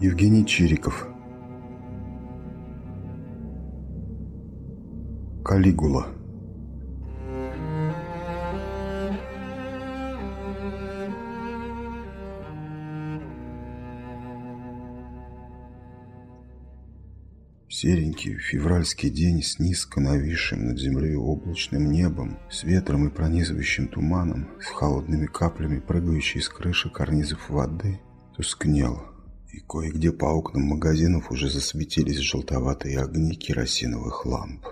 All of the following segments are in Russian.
Евгений Чириков. Калигула. Серенький февральский день с низко нависшим над землей облачным небом, с ветром и пронизывающим туманом, с холодными каплями, прыгающей с крыши карнизов воды, тускнел, кое-где по окнам магазинов уже засветились желтоватые огни керосиновых ламп.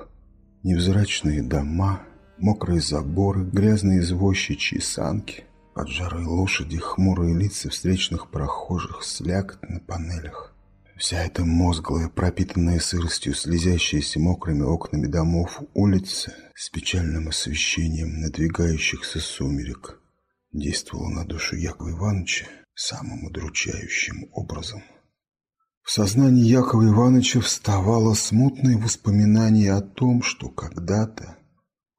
Невзрачные дома, мокрые заборы, грязные извозчичьи санки, поджарые лошади, хмурые лица встречных прохожих, слякоть на панелях. Вся эта мозглая, пропитанная сыростью, слезящаяся мокрыми окнами домов улицы с печальным освещением надвигающихся сумерек действовала на душу Якова Ивановича самым удручающим образом. В сознании Якова Ивановича вставало смутное воспоминание о том, что когда-то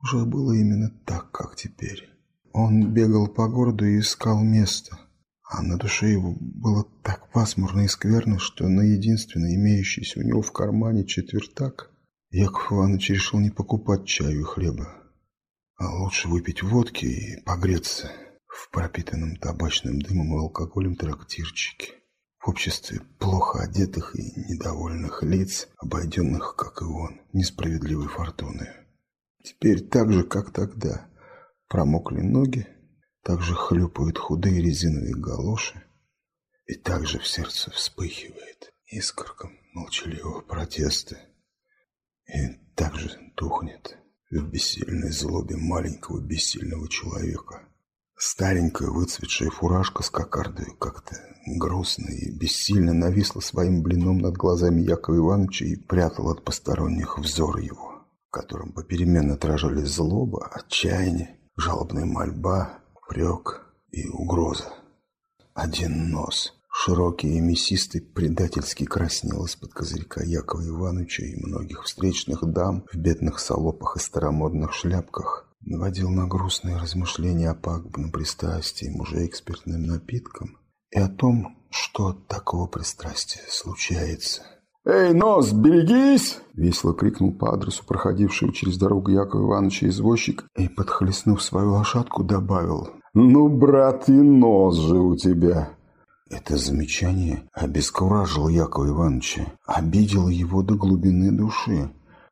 уже было именно так, как теперь. Он бегал по городу и искал место – а на душе его было так пасмурно и скверно, что на единственный имеющийся у него в кармане четвертак Яков Иванович решил не покупать чаю и хлеба, а лучше выпить водки и погреться в пропитанном табачным дымом и алкоголем трактирчике в обществе плохо одетых и недовольных лиц, обойденных, как и он, несправедливой фортуной. Теперь так же, как тогда, промокли ноги, также хлюпают худые резиновые галоши, и также в сердце вспыхивает искорком молчаливого протеста, и также тухнет в бессильной злобе маленького бессильного человека. Старенькая выцветшая фуражка с кокардой как-то грустно и бессильно нависла своим блином над глазами Якова Ивановича и прятала от посторонних взор его, в котором попеременно отражались злоба, отчаяние, жалобная мольба, упрек и угроза. Один нос, широкий и мясистый, предательски краснел из-под козырька Якова Ивановича и многих встречных дам в бедных салопах и старомодных шляпках, наводил на грустные размышления о пагубном пристрастии мужей к спиртным напиткам и о том, что от такого пристрастия случается. «Эй, нос, берегись!» — весело крикнул по адресу проходившего через дорогу Якова Ивановича извозчик и, подхлестнув свою лошадку, добавил «Ну, брат, и нос же у тебя!» Это замечание обескуражило Якова Ивановича, обидело его до глубины души.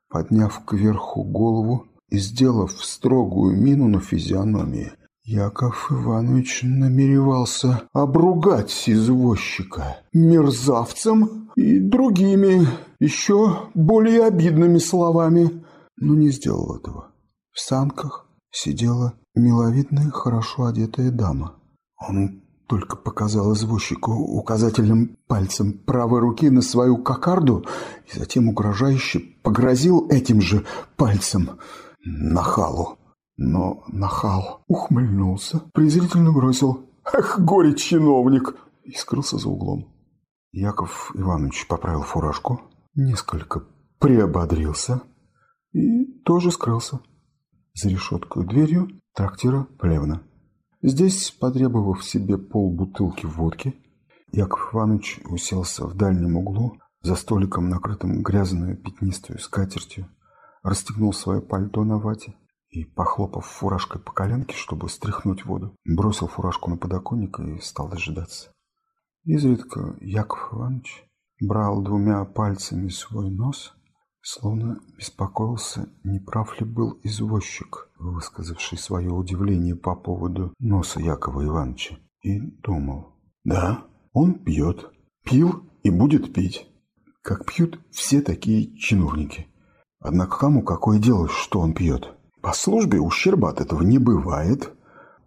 Подняв кверху голову и сделав строгую мину на физиономии, Яков Иванович намеревался обругать извозчика мерзавцем и другими, еще более обидными словами, но не сделал этого. В санках сидела миловидная, хорошо одетая дама. Он только показал извозчику указательным пальцем правой руки на свою кокарду и затем угрожающе погрозил этим же пальцем нахалу. Но нахал ухмыльнулся, презрительно бросил «Ах, горе-чиновник!» и скрылся за углом. Яков Иванович поправил фуражку, несколько приободрился и тоже скрылся. За решеткой дверью трактира Плевна. Здесь, потребовав себе полбутылки водки, Яков Иванович уселся в дальнем углу за столиком, накрытым грязной пятнистой скатертью, расстегнул свое пальто на вате и, похлопав фуражкой по коленке, чтобы стряхнуть воду, бросил фуражку на подоконник и стал дожидаться. Изредка Яков Иванович брал двумя пальцами свой нос Словно беспокоился, не прав ли был извозчик, высказавший свое удивление по поводу носа Якова Ивановича, и думал. Да, он пьет, пил и будет пить, как пьют все такие чиновники. Однако кому какое дело, что он пьет? По службе ущерба от этого не бывает.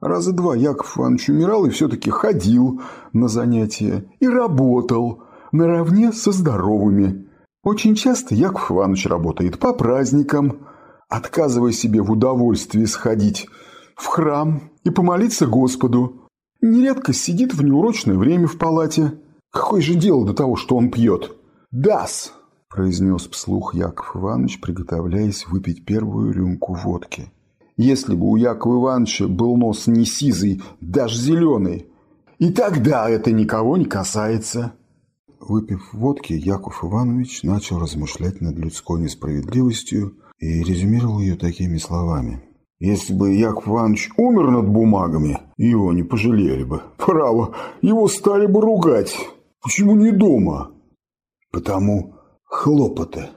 Раза два Яков Иванович умирал и все-таки ходил на занятия и работал наравне со здоровыми. Очень часто Яков Иванович работает по праздникам, отказывая себе в удовольствии сходить в храм и помолиться Господу. Нередко сидит в неурочное время в палате. Какое же дело до того, что он пьет? «Дас!» – произнес вслух Яков Иванович, приготовляясь выпить первую рюмку водки. Если бы у Якова Ивановича был нос не сизый, даже зеленый, и тогда это никого не касается. выпив водки, Яков Иванович начал размышлять над людской несправедливостью и резюмировал ее такими словами. «Если бы Яков Иванович умер над бумагами, его не пожалели бы. Право, его стали бы ругать. Почему не дома? Потому хлопоты».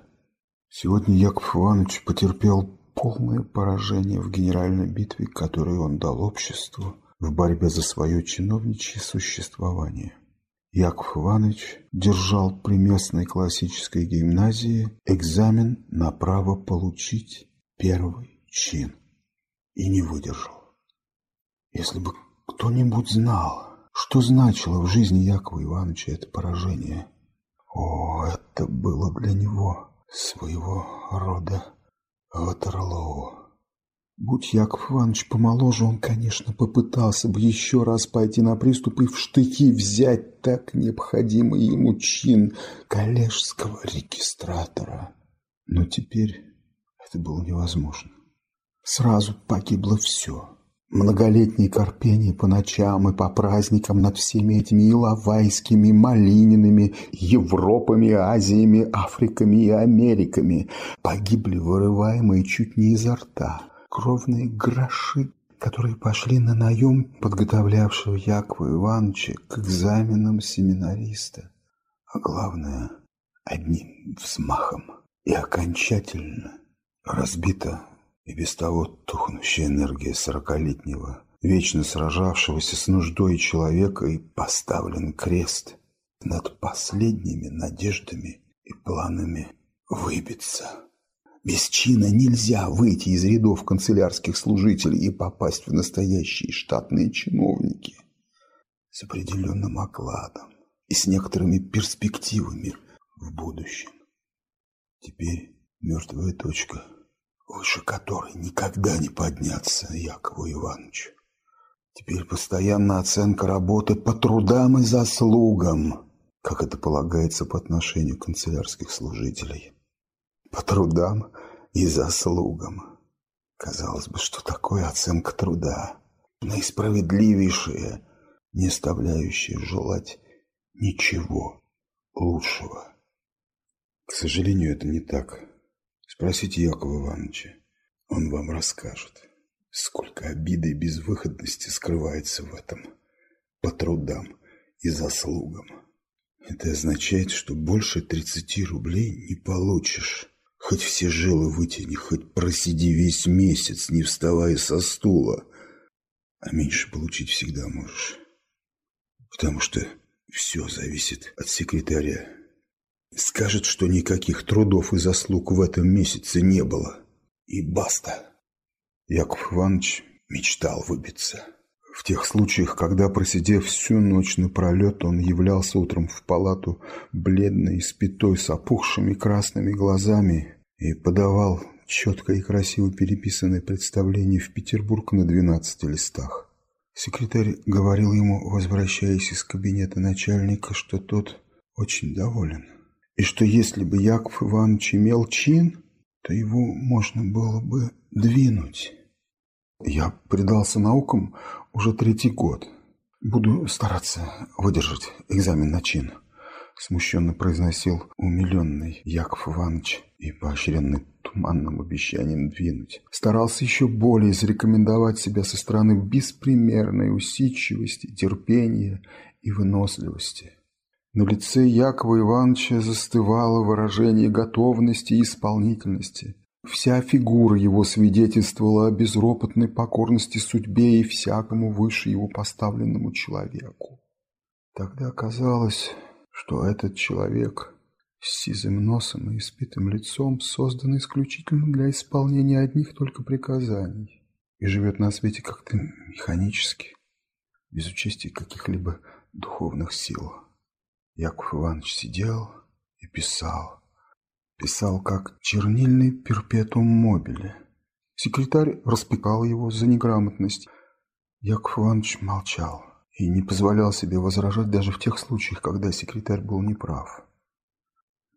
Сегодня Яков Иванович потерпел полное поражение в генеральной битве, которую он дал обществу в борьбе за свое чиновничье существование. Яков Иванович держал при местной классической гимназии экзамен на право получить первый чин и не выдержал. Если бы кто-нибудь знал, что значило в жизни Якова Ивановича это поражение, о, это было для него своего рода Ватерлоу. Будь Яков Иванович помоложе, он, конечно, попытался бы еще раз пойти на приступ и в штыки взять так необходимый ему чин коллежского регистратора. Но теперь это было невозможно. Сразу погибло все. Многолетние корпения по ночам и по праздникам над всеми этими Иловайскими, Малининами, Европами, Азиями, Африками и Америками погибли вырываемые чуть не изо рта кровные гроши, которые пошли на наем подготовлявшего Якова Ивановича к экзаменам семинариста. А главное, одним взмахом и окончательно разбита и без того тухнущая энергия сорокалетнего, вечно сражавшегося с нуждой человека и поставлен крест над последними надеждами и планами выбиться. Без чина нельзя выйти из рядов канцелярских служителей и попасть в настоящие штатные чиновники с определенным окладом и с некоторыми перспективами в будущем. Теперь мертвая точка – выше которой никогда не подняться Якову Ивановичу. Теперь постоянная оценка работы по трудам и заслугам, как это полагается по отношению к канцелярских служителей. По трудам и заслугам. Казалось бы, что такое оценка труда? Наисправедливейшая, не оставляющая желать ничего лучшего. К сожалению, это не так. Спросите Якова Ивановича. Он вам расскажет, сколько обиды и безвыходности скрывается в этом по трудам и заслугам. Это означает, что больше 30 рублей не получишь. Хоть все жилы вытяни, хоть просиди весь месяц, не вставая со стула. А меньше получить всегда можешь. Потому что все зависит от секретаря. Скажет, что никаких трудов и заслуг в этом месяце не было. И баста. Яков Иванович мечтал выбиться. В тех случаях, когда, просидев всю ночь напролет, он являлся утром в палату, бледный, спитой, с опухшими красными глазами, и подавал четко и красиво переписанное представление в Петербург на двенадцати листах. Секретарь говорил ему, возвращаясь из кабинета начальника, что тот очень доволен и что если бы Яков Иванович имел чин, то его можно было бы двинуть. Я предался наукам уже третий год. Буду стараться выдержать экзамен на чин, смущенно произносил умиленный Яков Иванович и поощренный туманным обещанием двинуть. Старался еще более зарекомендовать себя со стороны беспримерной усидчивости, терпения и выносливости. На лице Якова Ивановича застывало выражение готовности и исполнительности. Вся фигура его свидетельствовала о безропотной покорности судьбе и всякому выше его поставленному человеку. Тогда казалось, что этот человек с сизым носом и испитым лицом создан исключительно для исполнения одних только приказаний и живет на свете как-то механически, без участия каких-либо духовных сил. Яков Иванович сидел и писал. Писал, как чернильный перпетум мобиле. Секретарь распекал его за неграмотность. Яков Иванович молчал и не позволял себе возражать даже в тех случаях, когда секретарь был неправ.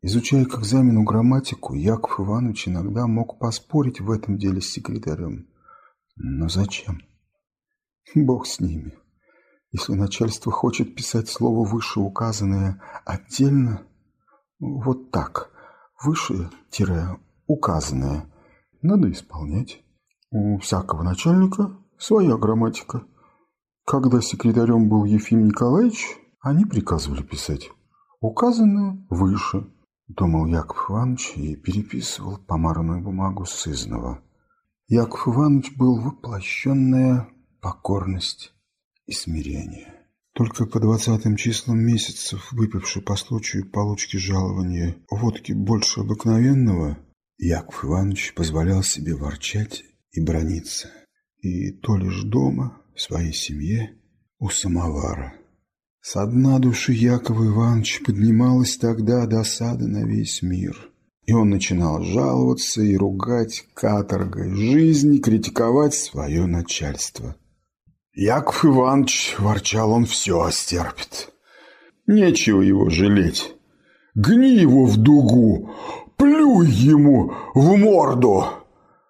Изучая к экзамену грамматику, Яков Иванович иногда мог поспорить в этом деле с секретарем. Но зачем? Бог с ними. Если начальство хочет писать слово вышеуказанное отдельно, вот так, выше-указанное, надо исполнять. У всякого начальника своя грамматика. Когда секретарем был Ефим Николаевич, они приказывали писать «указанное выше», думал Яков Иванович и переписывал помаранную бумагу сызнова. Яков Иванович был воплощенная покорность и смирение. Только по двадцатым числам месяцев, выпивший по случаю получки жалования водки больше обыкновенного, Яков Иванович позволял себе ворчать и брониться. И то лишь дома, в своей семье, у самовара. Со дна души Якова Ивановича поднималась тогда досада на весь мир. И он начинал жаловаться и ругать каторгой жизни, критиковать свое начальство. Яков Иванович, ворчал он, все стерпит. Нечего его жалеть. Гни его в дугу, плюй ему в морду.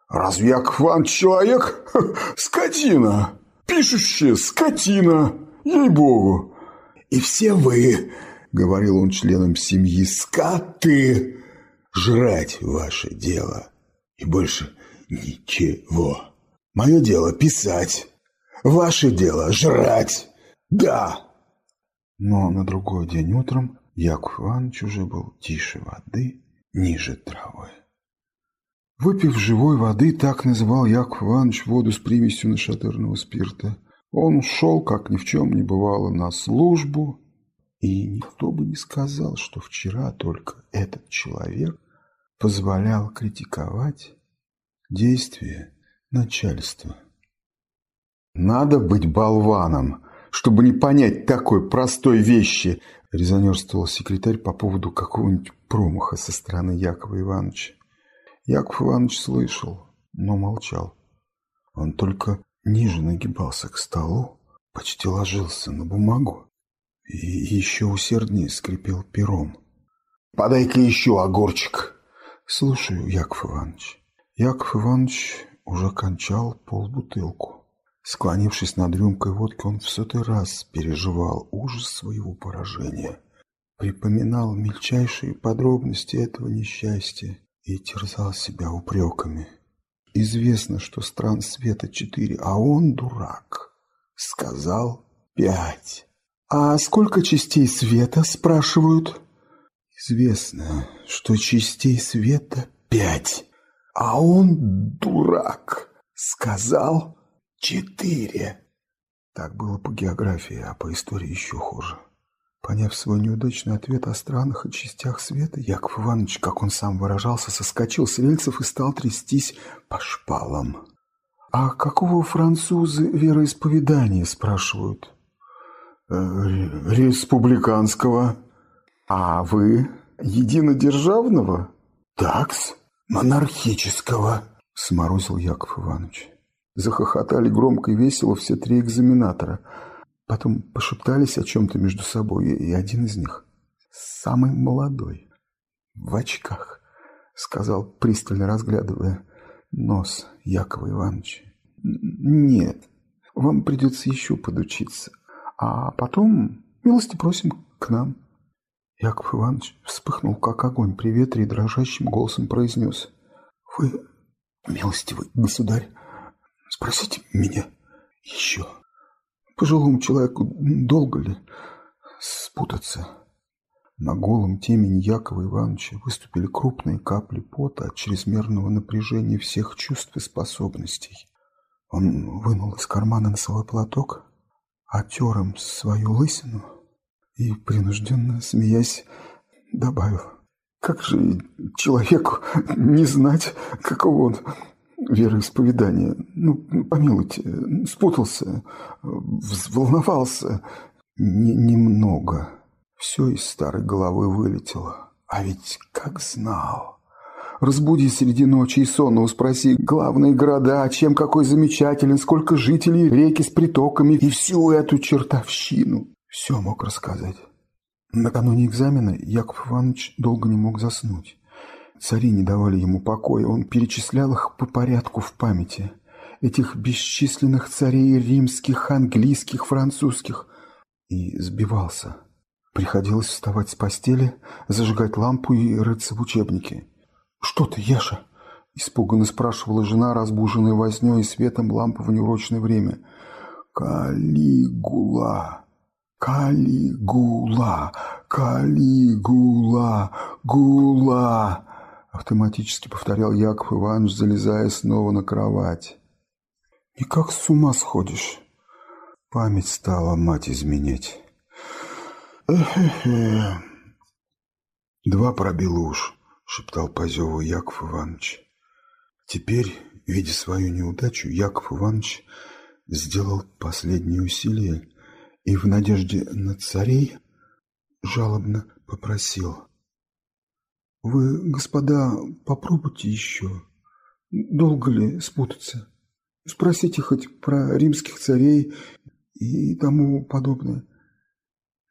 Разве Яков Иванович человек? скотина. Пишущая скотина. Ей-богу. И все вы, говорил он членам семьи, скоты. Жрать ваше дело. И больше ничего. Мое дело писать. Ваше дело жрать. Да. Но на другой день утром Яков Иванович уже был тише воды, ниже травы. Выпив живой воды, так называл Яков Иванович воду с примесью нашатырного спирта, он ушел, как ни в чем не бывало, на службу, и никто бы не сказал, что вчера только этот человек позволял критиковать действия начальства. «Надо быть болваном, чтобы не понять такой простой вещи», резонерствовал секретарь по поводу какого-нибудь промаха со стороны Якова Ивановича. Яков Иванович слышал, но молчал. Он только ниже нагибался к столу, почти ложился на бумагу и еще усерднее скрипел пером. «Подай-ка еще огурчик!» «Слушаю, Яков Иванович». Яков Иванович уже кончал полбутылку. Склонившись над рюмкой водки, он в сотый раз переживал ужас своего поражения. Припоминал мельчайшие подробности этого несчастья и терзал себя упреками. Известно, что стран света четыре, а он дурак. Сказал пять. «А сколько частей света?» – спрашивают. Известно, что частей света пять, а он дурак. Сказал Четыре. Так было по географии, а по истории еще хуже. Поняв свой неудачный ответ о странах и частях света, Яков Иванович, как он сам выражался, соскочил с рельсов и стал трястись по шпалам. «А какого французы вероисповедания?» – спрашивают. «Э, «Республиканского». «А вы единодержавного?» «Такс, монархического», – сморозил Яков Иванович. Захохотали громко и весело все три экзаменатора. Потом пошептались о чем-то между собой, и один из них, самый молодой, в очках, сказал, пристально разглядывая нос Якова Ивановича. «Нет, вам придется еще подучиться, а потом милости просим к нам». Яков Иванович вспыхнул, как огонь при ветре, и дрожащим голосом произнес. «Вы, милостивый государь, Спросите меня еще. Пожилому человеку долго ли спутаться? На голом темени Якова Ивановича выступили крупные капли пота от чрезмерного напряжения всех чувств и способностей. Он вынул из кармана носовой платок, отер им свою лысину и, принужденно смеясь, добавил. Как же человеку не знать, какого он вероисповедания. Ну, помилуйте, спутался, взволновался. Не, немного. Все из старой головы вылетело. А ведь как знал. Разбуди среди ночи и сонного спроси главные города, чем какой замечателен, сколько жителей, реки с притоками и всю эту чертовщину. Все мог рассказать. Накануне экзамена Яков Иванович долго не мог заснуть. Цари не давали ему покоя, он перечислял их по порядку в памяти. Этих бесчисленных царей римских, английских, французских. и сбивался. Приходилось вставать с постели, зажигать лампу и рыться в учебнике. «Что ты, Яша?» – испуганно спрашивала жена, разбуженная вознёй и светом лампы в неурочное время. «Калигула! Калигула! Калигула! Гула!» Автоматически повторял Яков Иванович, залезая снова на кровать. «Никак с ума сходишь!» Память стала мать изменять. «Эхе-хе!» «Два пробил уж», — шептал Позеву Яков Иванович. Теперь, видя свою неудачу, Яков Иванович сделал последние усилия и в надежде на царей жалобно попросил. «Вы, господа, попробуйте еще. Долго ли спутаться? Спросите хоть про римских царей и тому подобное».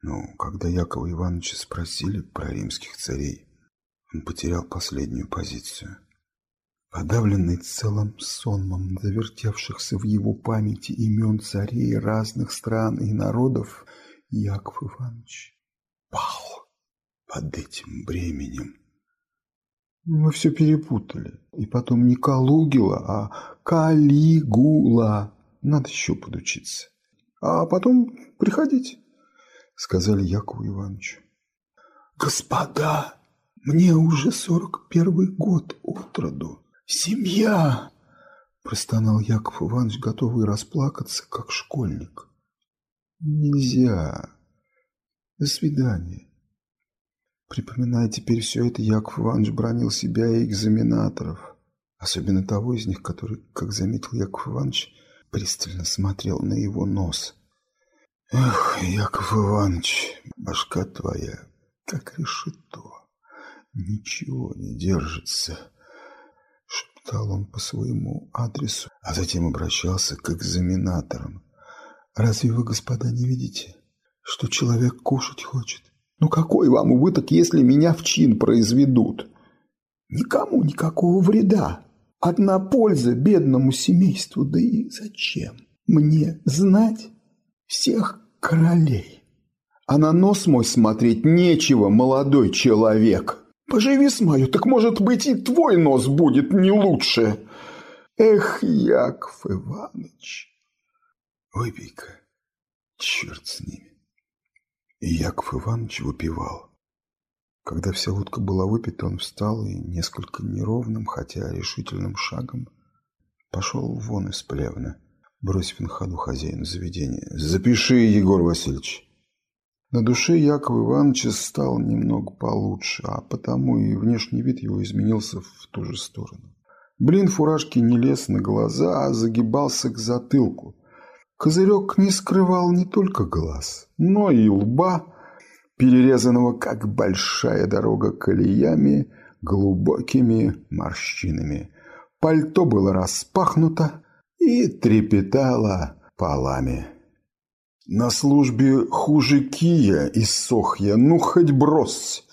Но когда Якова Ивановича спросили про римских царей, он потерял последнюю позицию. Подавленный целым сонмом завертевшихся в его памяти имен царей разных стран и народов, Яков Иванович пал под этим бременем. Мы все перепутали. И потом не Калугила, а Калигула. Надо еще подучиться. А потом приходите, сказали Якову Ивановичу. Господа, мне уже сорок первый год от роду. «Семья!» – простонал Яков Иванович, готовый расплакаться, как школьник. «Нельзя. До свидания». Припоминая теперь все это, Яков Иванович бронил себя и экзаменаторов, особенно того из них, который, как заметил Яков Иванович, пристально смотрел на его нос. «Эх, Яков Иванович, башка твоя, как решето, ничего не держится» шептал он по своему адресу, а затем обращался к экзаменаторам. «Разве вы, господа, не видите, что человек кушать хочет? Ну какой вам убыток, если меня в чин произведут? Никому никакого вреда. Одна польза бедному семейству, да и зачем мне знать всех королей? А на нос мой смотреть нечего, молодой человек». Поживи с мою, так, может быть, и твой нос будет не лучше. Эх, Яков Иванович. Выпей-ка, черт с ними. И Яков Иванович выпивал. Когда вся утка была выпита, он встал и несколько неровным, хотя решительным шагом пошел вон из плевна, бросив на ходу хозяину заведения. «Запиши, Егор Васильевич!» На душе Якова Ивановича стал немного получше, а потому и внешний вид его изменился в ту же сторону. Блин фуражки не лез на глаза, а загибался к затылку. Козырек не скрывал не только глаз, но и лба, перерезанного, как большая дорога, колеями, глубокими морщинами. Пальто было распахнуто и трепетало полами. На службе хуже кия и сохья, ну хоть брось.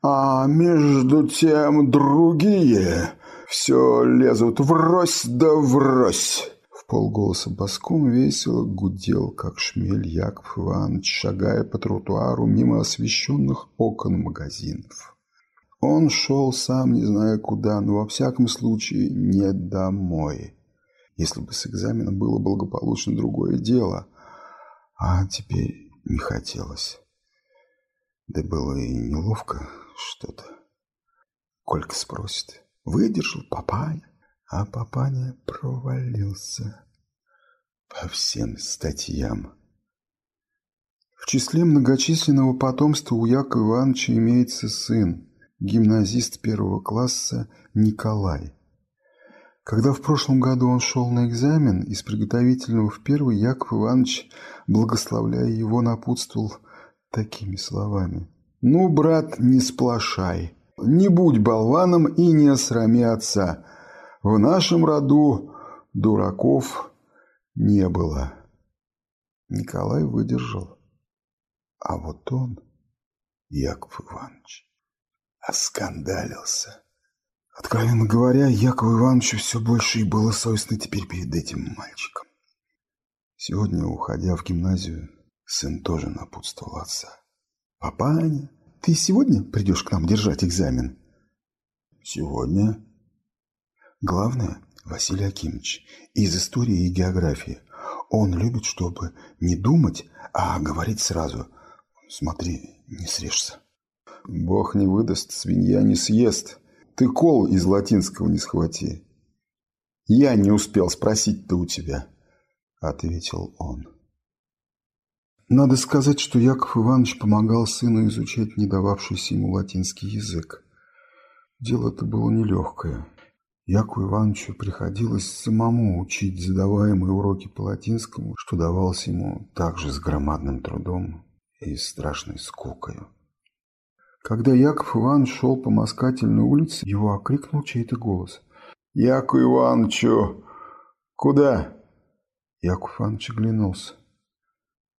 А между тем другие все лезут врозь да врозь. Полголоса боском весело гудел, как шмель Яков Иванович, шагая по тротуару мимо освещенных окон магазинов. Он шел сам не зная куда, но во всяком случае не домой. Если бы с экзаменом было благополучно другое дело – а теперь не хотелось. Да было и неловко что-то. Колька спросит, выдержал папаня, а папаня провалился по всем статьям. В числе многочисленного потомства у Якова Ивановича имеется сын, гимназист первого класса Николай. Когда в прошлом году он шел на экзамен, из приготовительного в первый Яков Иванович, благословляя его, напутствовал такими словами. «Ну, брат, не сплошай, не будь болваном и не осрами отца. В нашем роду дураков не было». Николай выдержал. А вот он, Яков Иванович, оскандалился. Откровенно говоря, Якову Ивановичу все больше и было совестно теперь перед этим мальчиком. Сегодня, уходя в гимназию, Сын тоже напутствовал отца. «Папаня, ты сегодня придешь к нам держать экзамен?» «Сегодня?» «Главное, Василий Акимович, из истории и географии. Он любит, чтобы не думать, а говорить сразу. Смотри, не срежься». «Бог не выдаст, свинья не съест. Ты кол из латинского не схвати». «Я не успел спросить-то у тебя», — ответил он. Надо сказать, что Яков Иванович помогал сыну изучать не дававшийся ему латинский язык. Дело это было нелегкое. Якову Ивановичу приходилось самому учить задаваемые уроки по латинскому, что давалось ему также с громадным трудом и страшной скукою. Когда Яков Иванович шел по Москательной улице, его окрикнул чей-то голос. «Яков Ивановичу! Куда?» Яков Иванович оглянулся.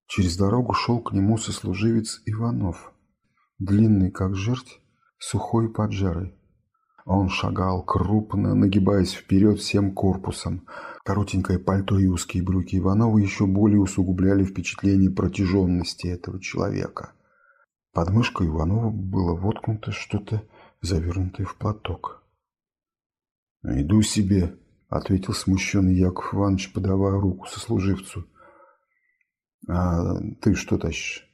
Через дорогу шел к нему сослуживец Иванов, длинный как жерть, сухой и поджарый. Он шагал крупно, нагибаясь вперед всем корпусом. Коротенькое пальто и узкие брюки Иванова еще более усугубляли впечатление протяженности этого человека. Под мышкой Иванова было воткнуто что-то, завернутое в платок. «Иду себе», — ответил смущенный Яков Иванович, подавая руку сослуживцу. «А ты что тащишь?»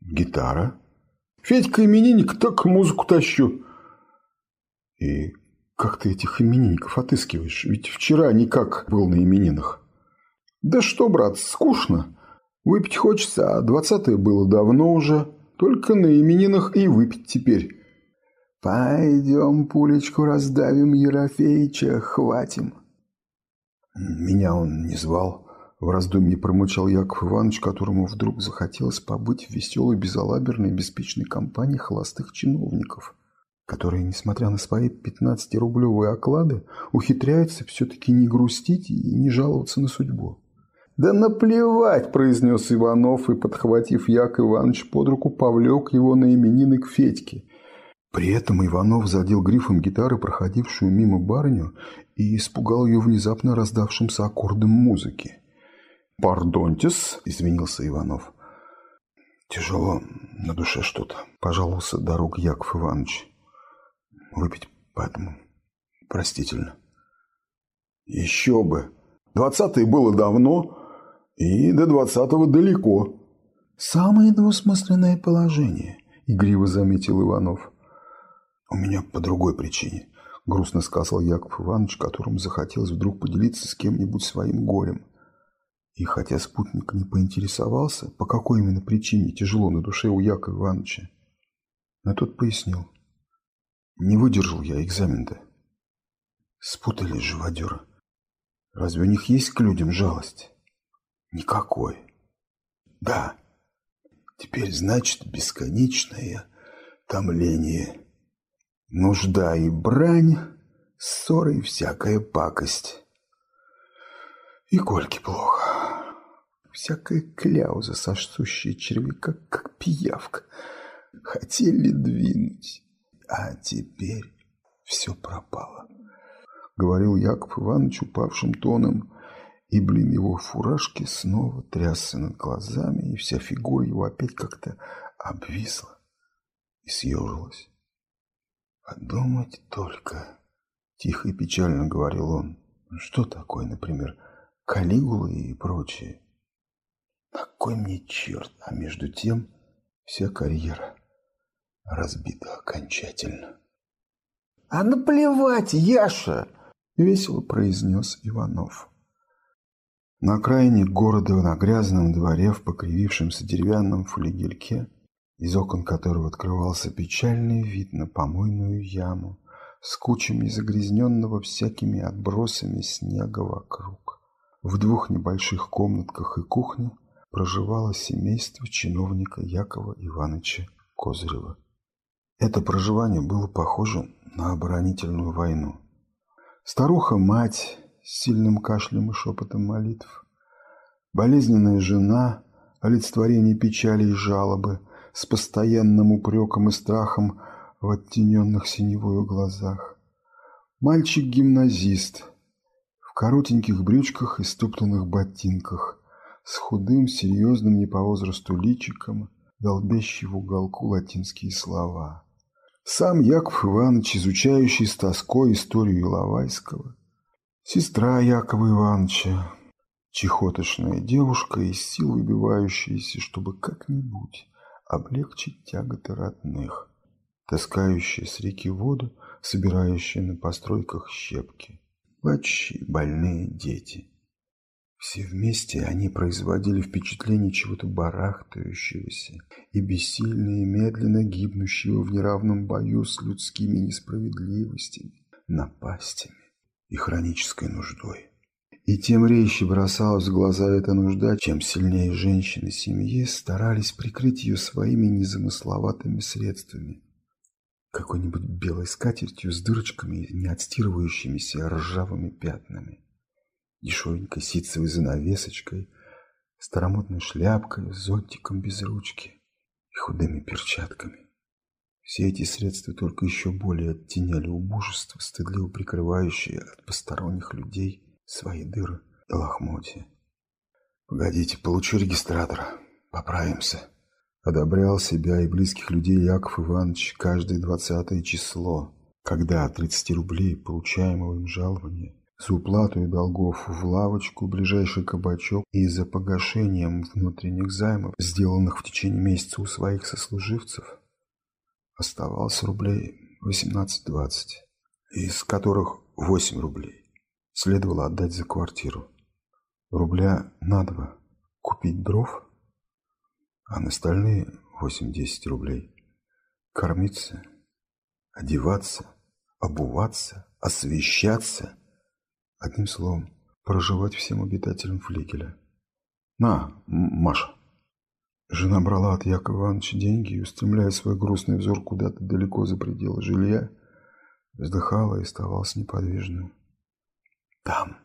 «Гитара». «Федька именинник, так музыку тащу». «И как ты этих именинников отыскиваешь? Ведь вчера никак был на именинах». «Да что, брат, скучно. Выпить хочется, а двадцатое было давно уже. Только на именинах и выпить теперь». «Пойдем пулечку раздавим Ерофеича, хватим». «Меня он не звал». В раздумье промычал Яков Иванович, которому вдруг захотелось побыть в веселой, безалаберной, беспечной компании холостых чиновников, которые, несмотря на свои 15-рублевые оклады, ухитряются все-таки не грустить и не жаловаться на судьбу. «Да наплевать!» – произнес Иванов и, подхватив Яков Иванович под руку, повлек его на именины к Федьке. При этом Иванов задел грифом гитары проходившую мимо барыню и испугал ее внезапно раздавшимся аккордом музыки. «Пардонтис», — извинился Иванов. «Тяжело на душе что-то», — пожаловался дорог Яков Иванович. «Выпить поэтому простительно». «Еще бы! Двадцатое было давно, и до двадцатого далеко». «Самое двусмысленное положение», — игриво заметил Иванов. «У меня по другой причине», — грустно сказал Яков Иванович, которому захотелось вдруг поделиться с кем-нибудь своим горем. И хотя спутник не поинтересовался, по какой именно причине тяжело на душе у Якова Ивановича, но тот пояснил. Не выдержал я экзамен-то. Спутали живодеры. Разве у них есть к людям жалость? Никакой. Да. Теперь, значит, бесконечное томление. Нужда и брань, ссоры и всякая пакость. И Кольке плохо всякая кляуза, сосущая червяка, как пиявка. Хотели двинуть, а теперь все пропало. Говорил Яков Иванович упавшим тоном, и, блин, его фуражки снова трясся над глазами, и вся фигура его опять как-то обвисла и съежилась. «Подумать только!» — тихо и печально говорил он. «Что такое, например, Калигулы и прочее?» На кой мне черт, а между тем вся карьера разбита окончательно. «А наплевать, Яша!» — весело произнес Иванов. На окраине города на грязном дворе в покривившемся деревянном флигельке, из окон которого открывался печальный вид на помойную яму с кучами загрязненного всякими отбросами снега вокруг. В двух небольших комнатках и кухне проживало семейство чиновника Якова Ивановича Козырева. Это проживание было похоже на оборонительную войну. Старуха-мать с сильным кашлем и шепотом молитв, болезненная жена, олицетворение печали и жалобы, с постоянным упреком и страхом в оттененных синевою глазах. Мальчик-гимназист в коротеньких брючках и стоптанных ботинках, с худым, серьезным не по возрасту личиком, долбящий в уголку латинские слова. Сам Яков Иванович, изучающий с тоской историю Иловайского. Сестра Якова Ивановича, чехотошная девушка, из сил выбивающаяся, чтобы как-нибудь облегчить тяготы родных, таскающая с реки воду, собирающая на постройках щепки, плачущие больные дети. Все вместе они производили впечатление чего-то барахтающегося и бессильно и медленно гибнущего в неравном бою с людскими несправедливостями, напастями и хронической нуждой. И тем резче бросалась в глаза эта нужда, чем сильнее женщины семьи старались прикрыть ее своими незамысловатыми средствами. Какой-нибудь белой скатертью с дырочками и неотстирывающимися ржавыми пятнами дешевенькой ситцевой занавесочкой, старомодной шляпкой, зонтиком без ручки и худыми перчатками. Все эти средства только еще более оттеняли убожество, стыдливо прикрывающее от посторонних людей свои дыры и лохмотья. «Погодите, получу регистратора. Поправимся». Одобрял себя и близких людей Яков Иванович каждое двадцатое число, когда от 30 рублей, получаемого им жалования, за уплату долгов в лавочку, ближайший кабачок и за погашением внутренних займов, сделанных в течение месяца у своих сослуживцев, оставалось рублей 18-20, из которых 8 рублей следовало отдать за квартиру. Рубля на два купить дров, а на остальные 8-10 рублей кормиться, одеваться, обуваться, освещаться – Одним словом, проживать всем обитателям флигеля. «На, Маша!» Жена брала от Якова Ивановича деньги и, устремляя свой грустный взор куда-то далеко за пределы жилья, вздыхала и оставалась неподвижной. Там,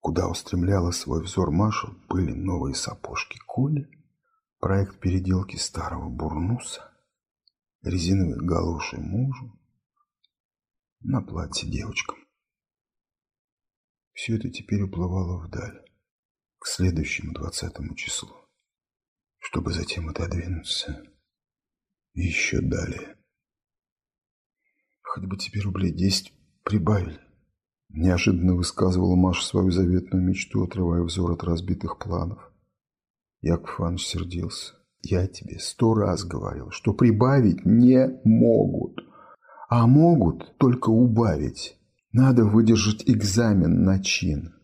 куда устремляла свой взор Маша, были новые сапожки Коли, проект переделки старого бурнуса, резиновые галоши мужу, на платье девочкам. Все это теперь уплывало вдаль, к следующему двадцатому числу, чтобы затем отодвинуться еще далее. Хоть бы теперь рублей десять прибавили. Неожиданно высказывала Маша свою заветную мечту, отрывая взор от разбитых планов. Яков Иванович сердился. Я тебе сто раз говорил, что прибавить не могут, а могут только убавить. Надо выдержать экзамен на чин.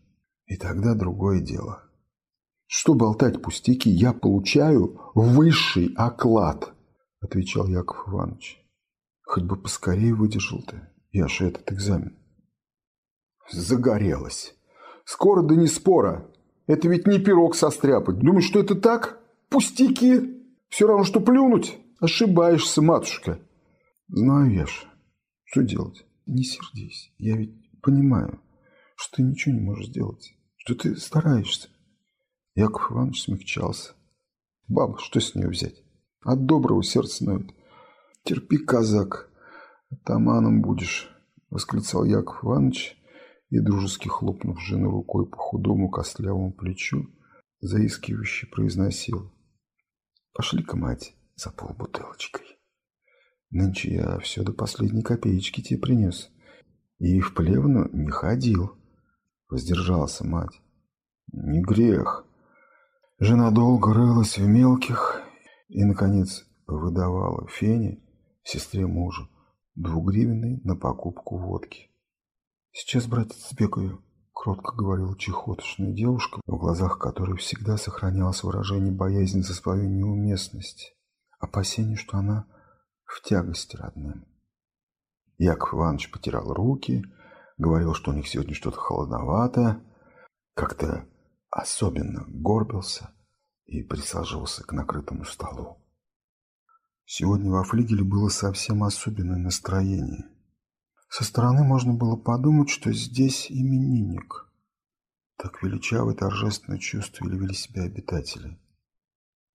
И тогда другое дело. Что болтать пустяки? Я получаю высший оклад, отвечал Яков Иванович. Хоть бы поскорее выдержал ты, Яша, этот экзамен. Загорелась. Скоро да не спора. Это ведь не пирог состряпать. Думаешь, что это так? Пустяки. Все равно, что плюнуть. Ошибаешься, матушка. Знаю, Яша. Что делать? Не сердись, я ведь понимаю, что ты ничего не можешь сделать, что ты стараешься. Яков Иванович смягчался. Баба, что с нее взять? От доброго сердца ноет. Терпи, казак, атаманом будешь, восклицал Яков Иванович и, дружески хлопнув жену рукой по худому костлявому плечу, заискивающе произносил. Пошли-ка, мать, за полбутылочкой. Нынче я все до последней копеечки тебе принес. И в плевну не ходил. Воздержался мать. Не грех. Жена долго рылась в мелких и, наконец, выдавала Фене, сестре мужа, двугривенный на покупку водки. «Сейчас, братец, сбегаю», — кротко говорила чехотошная девушка, в глазах которой всегда сохранялось выражение боязни за свою неуместность, опасение, что она в тягость родным. Яков Иванович потирал руки, говорил, что у них сегодня что-то холодновато, как-то особенно горбился и присаживался к накрытому столу. Сегодня во флигеле было совсем особенное настроение. Со стороны можно было подумать, что здесь именинник. Так величаво и торжественно чувствовали вели себя обитатели.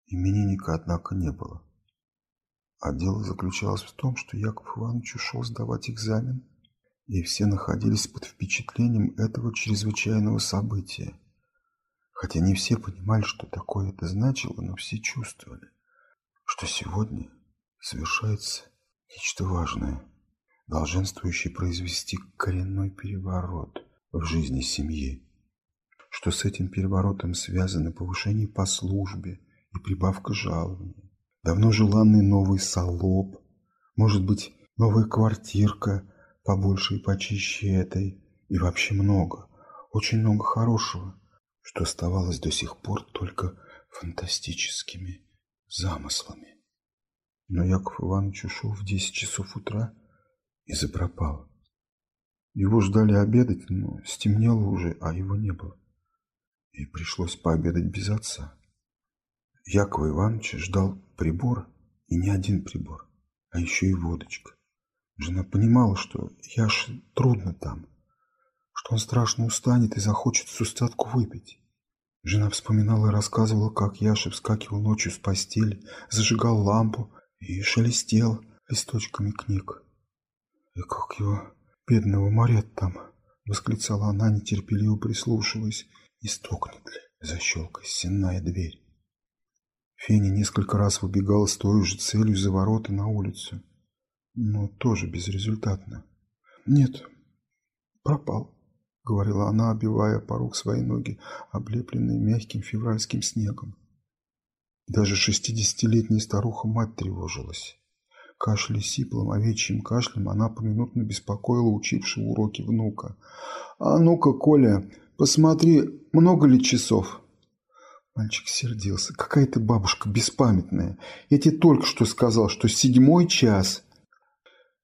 Именинника, однако, не было. А дело заключалось в том, что Яков Иванович ушел сдавать экзамен, и все находились под впечатлением этого чрезвычайного события. Хотя не все понимали, что такое это значило, но все чувствовали, что сегодня совершается нечто важное, долженствующее произвести коренной переворот в жизни семьи, что с этим переворотом связано повышение по службе и прибавка жалования, давно желанный новый салоп, может быть, новая квартирка побольше и почище этой, и вообще много, очень много хорошего, что оставалось до сих пор только фантастическими замыслами. Но Яков Иванович ушел в десять часов утра и запропал. Его ждали обедать, но стемнело уже, а его не было. И пришлось пообедать без отца. Якова Ивановича ждал прибор, и не один прибор, а еще и водочка. Жена понимала, что Яше трудно там, что он страшно устанет и захочет с устатку выпить. Жена вспоминала и рассказывала, как Яша вскакивал ночью с постели, зажигал лампу и шелестел листочками книг. «И как его бедного морет там!» — восклицала она, нетерпеливо прислушиваясь, и стукнет ли, защелкаясь сенная дверь. Феня несколько раз выбегала с той же целью за ворота на улицу, но тоже безрезультатно. «Нет, пропал», — говорила она, обивая порог своей ноги, облепленные мягким февральским снегом. Даже шестидесятилетняя старуха-мать тревожилась. Кашля сиплым овечьим кашлем она поминутно беспокоила учившего уроки внука. «А ну-ка, Коля, посмотри, много ли часов?» Мальчик сердился. «Какая ты бабушка беспамятная! Я тебе только что сказал, что седьмой час!»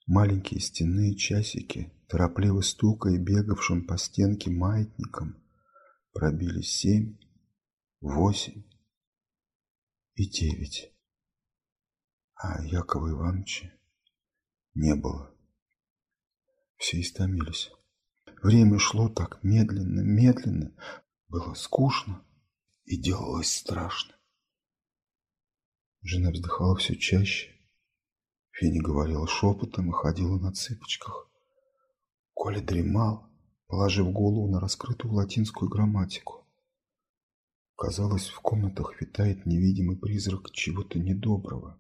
Маленькие стенные часики, торопливо стукая бегавшим по стенке маятником, пробили семь, восемь, и девять. А Якова Ивановича не было. Все истомились. Время шло так медленно, медленно. Было скучно и делалось страшно. Жена вздыхала все чаще. Феня говорила шепотом и ходила на цыпочках. Коля дремал, положив голову на раскрытую латинскую грамматику. Казалось, в комнатах витает невидимый призрак чего-то недоброго.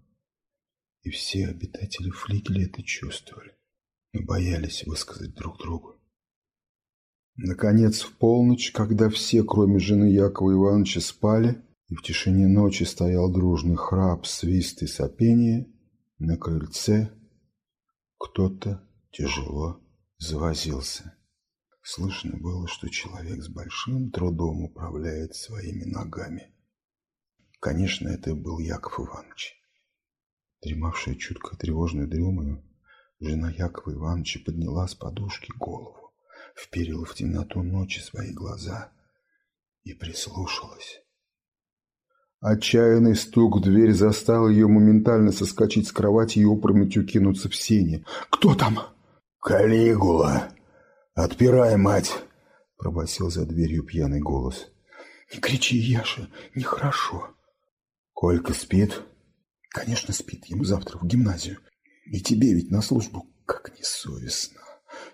И все обитатели флигеля это чувствовали, но боялись высказать друг другу. Наконец, в полночь, когда все, кроме жены Якова Ивановича, спали, и в тишине ночи стоял дружный храп, свист и сопение, на крыльце кто-то тяжело завозился. Слышно было, что человек с большим трудом управляет своими ногами. Конечно, это был Яков Иванович. Дремавшая чутко тревожной дремою, жена Якова Ивановича подняла с подушки голову, вперила в темноту ночи свои глаза и прислушалась. Отчаянный стук в дверь застал ее моментально соскочить с кровати и опрометью кинуться в сене. «Кто там?» «Калигула!» «Отпирай, мать!» – пробасил за дверью пьяный голос. «Не кричи, Яша, нехорошо». «Колька спит?» «Конечно спит, ему завтра в гимназию. И тебе ведь на службу как несовестно.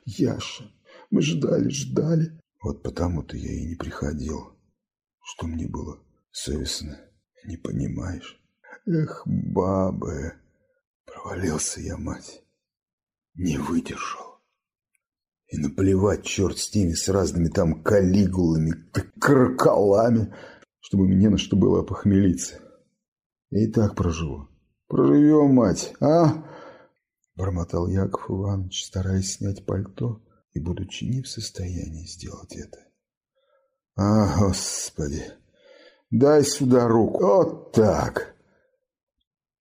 Яша, мы ждали, ждали». «Вот потому-то я и не приходил. Что мне было совестно, не понимаешь?» «Эх, бабы!» Провалился я, мать. Не выдержал. И наплевать, черт с ними, с разными там калигулами, каркалами, чтобы мне на что было похмелиться. Я и так проживу. Проживем, мать, а? Бормотал Яков Иванович, стараясь снять пальто и будучи не в состоянии сделать это. А, Господи, дай сюда руку, вот так.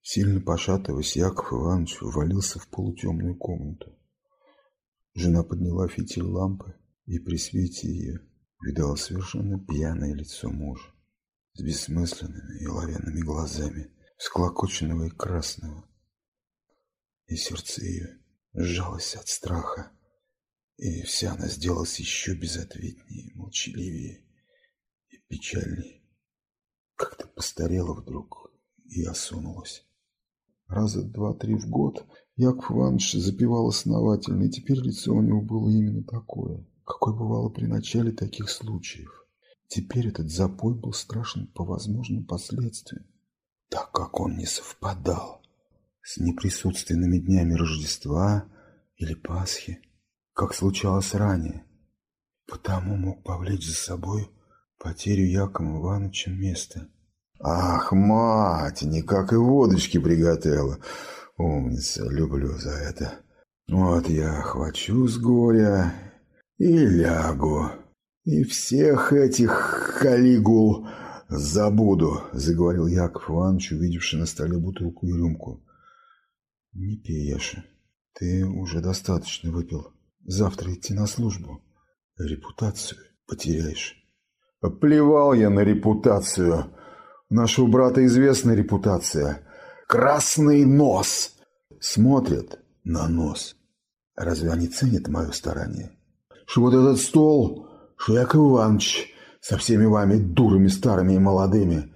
Сильно пошатываясь, Яков Иванович ввалился в полутемную комнату. Жена подняла фитиль лампы, и при свете ее видала совершенно пьяное лицо мужа с бессмысленными и ловенными глазами, склокоченного и красного. И сердце ее сжалось от страха, и вся она сделалась еще безответнее, молчаливее и печальнее. Как-то постарела вдруг и осунулась. Раза два-три в год Яков Иванович запивал основательно, и теперь лицо у него было именно такое, какое бывало при начале таких случаев. Теперь этот запой был страшен по возможным последствиям, так как он не совпадал с неприсутственными днями Рождества или Пасхи, как случалось ранее. Потому мог повлечь за собой потерю Якова Ивановича места. «Ах, мать, никак и водочки приготовила! Умница, люблю за это. Вот я хвачу с горя и лягу, и всех этих калигул забуду», — заговорил Яков Иванович, увидевший на столе бутылку и рюмку. «Не пей, Яша, ты уже достаточно выпил. Завтра идти на службу. Репутацию потеряешь». Плевал я на репутацию. У нашего брата известная репутация. Красный нос. Смотрят на нос. Разве они ценят мое старание? Что вот этот стол, что Яков Иванович со всеми вами дурами старыми и молодыми,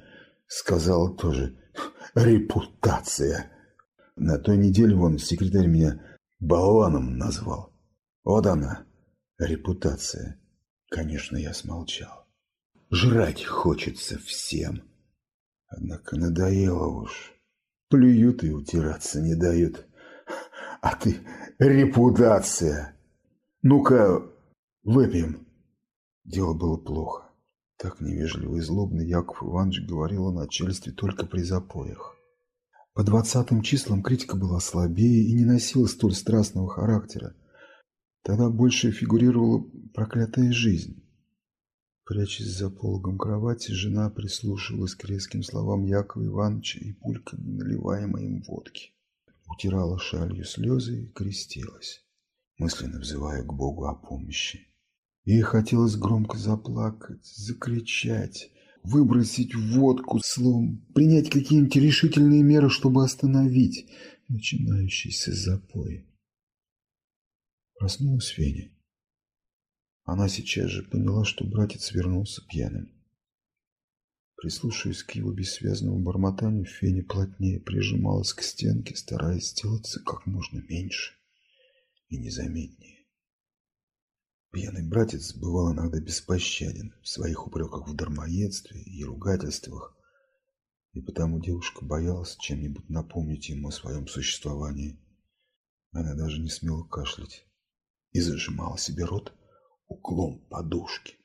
сказал тоже репутация. На той неделе вон секретарь меня болваном назвал. Вот она, репутация. Конечно, я смолчал. Жрать хочется всем. Однако надоело уж. Плюют и утираться не дают. А ты репутация. Ну-ка, выпьем. Дело было плохо. Так невежливо и злобно Яков Иванович говорил о начальстве только при запоях. По двадцатым числам критика была слабее и не носила столь страстного характера. Тогда больше фигурировала проклятая жизнь. Прячась за пологом кровати, жена прислушивалась к резким словам Якова Ивановича и пульками, наливаемой им водки. Утирала шалью слезы и крестилась, мысленно взывая к Богу о помощи. Ей хотелось громко заплакать, закричать, выбросить водку, словом, принять какие-нибудь решительные меры, чтобы остановить начинающийся запой. Проснулась Феня. Она сейчас же поняла, что братец вернулся пьяным. Прислушиваясь к его бессвязному бормотанию, Феня плотнее прижималась к стенке, стараясь сделаться как можно меньше и незаметнее. Пьяный братец бывал иногда беспощаден в своих упреках в дармоедстве и ругательствах, и потому девушка боялась чем-нибудь напомнить ему о своем существовании. Она даже не смела кашлять и зажимала себе рот, углом подушки.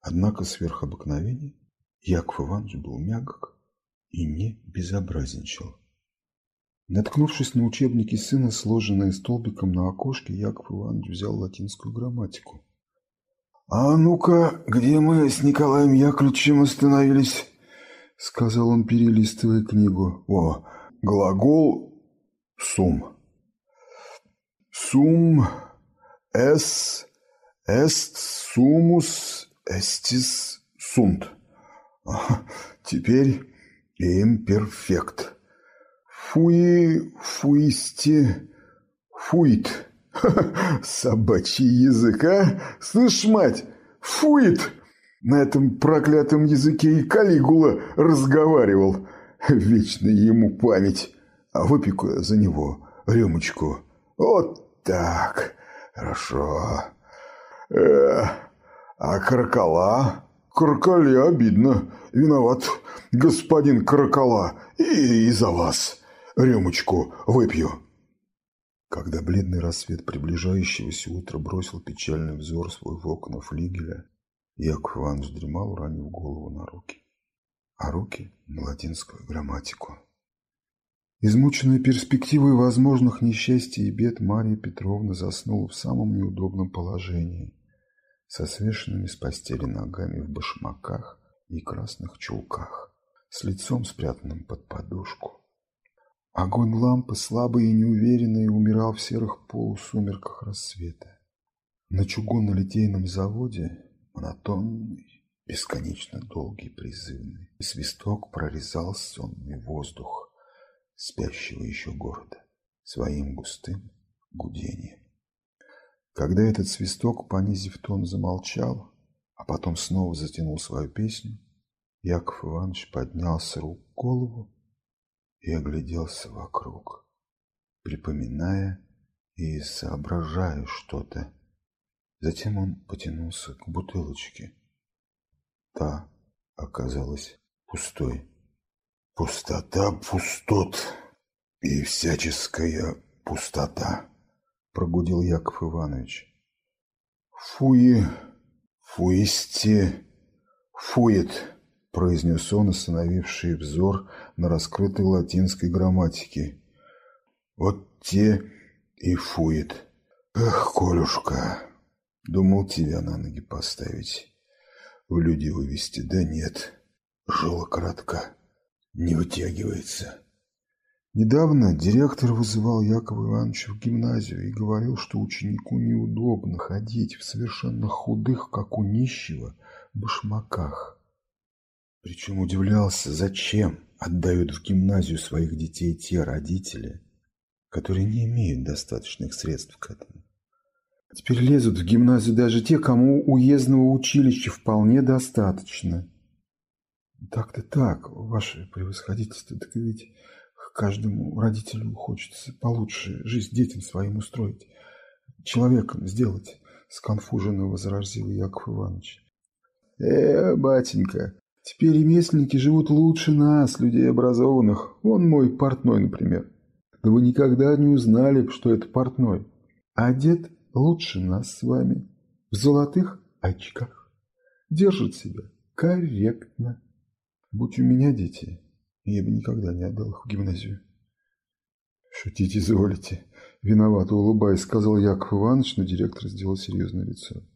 Однако сверх обыкновения Яков Иванович был мягок и не безобразничал. Наткнувшись на учебники сына, сложенные столбиком на окошке, Яков Иванович взял латинскую грамматику. «А ну-ка, где мы с Николаем Яковлевичем остановились?» — сказал он, перелистывая книгу. «О, глагол «сум». «Сум эс Est sumus estis sunt. Теперь имперфект. Фуи, фуисти, фуит. Собачий язык, а? Слышь, мать, фуит. На этом проклятом языке и Калигула разговаривал. Вечно ему память. А выпеку за него рюмочку. Вот так. Хорошо. Э, а каракала? Каракале обидно. Виноват, господин каракала. И из-за вас. Рюмочку выпью. Когда бледный рассвет приближающегося утра бросил печальный взор свой в окна флигеля, Яков Иванович дремал, уронив голову на руки. А руки на латинскую грамматику. Измученная перспективой возможных несчастий и бед, Мария Петровна заснула в самом неудобном положении – со свешенными с постели ногами в башмаках и красных чулках, с лицом спрятанным под подушку. Огонь лампы, слабый и неуверенный, умирал в серых полусумерках рассвета. На чугунно-литейном заводе монотонный, бесконечно долгий, призывный свисток прорезал сонный воздух спящего еще города своим густым гудением. Когда этот свисток, понизив тон, замолчал, а потом снова затянул свою песню, Яков Иванович поднял с рук голову и огляделся вокруг, припоминая и соображая что-то. Затем он потянулся к бутылочке та оказалась пустой. «Пустота пустот и всяческая пустота», — прогудел Яков Иванович. «Фуи, фуисте, фует», — произнес он, остановивший взор на раскрытой латинской грамматике. «Вот те и фует. Эх, Колюшка, думал тебя на ноги поставить, в люди вывести, да нет, жила коротка» не вытягивается. Недавно директор вызывал Якова Ивановича в гимназию и говорил, что ученику неудобно ходить в совершенно худых, как у нищего, башмаках. Причем удивлялся, зачем отдают в гимназию своих детей те родители, которые не имеют достаточных средств к этому. Теперь лезут в гимназию даже те, кому уездного училища вполне достаточно. Так-то так, ваше превосходительство, так ведь каждому родителю хочется получше жизнь детям своим устроить, человеком сделать, сконфуженно возразил Яков Иванович. Э, батенька, теперь ремесленники живут лучше нас, людей образованных. Он мой портной, например. Да вы никогда не узнали, что это портной. Одет лучше нас с вами, в золотых очках. Держит себя корректно. Будь у меня дети, я бы никогда не отдал их в гимназию. Шутите, изволите. Виновато улыбаясь, сказал Яков Иванович, но директор сделал серьезное лицо.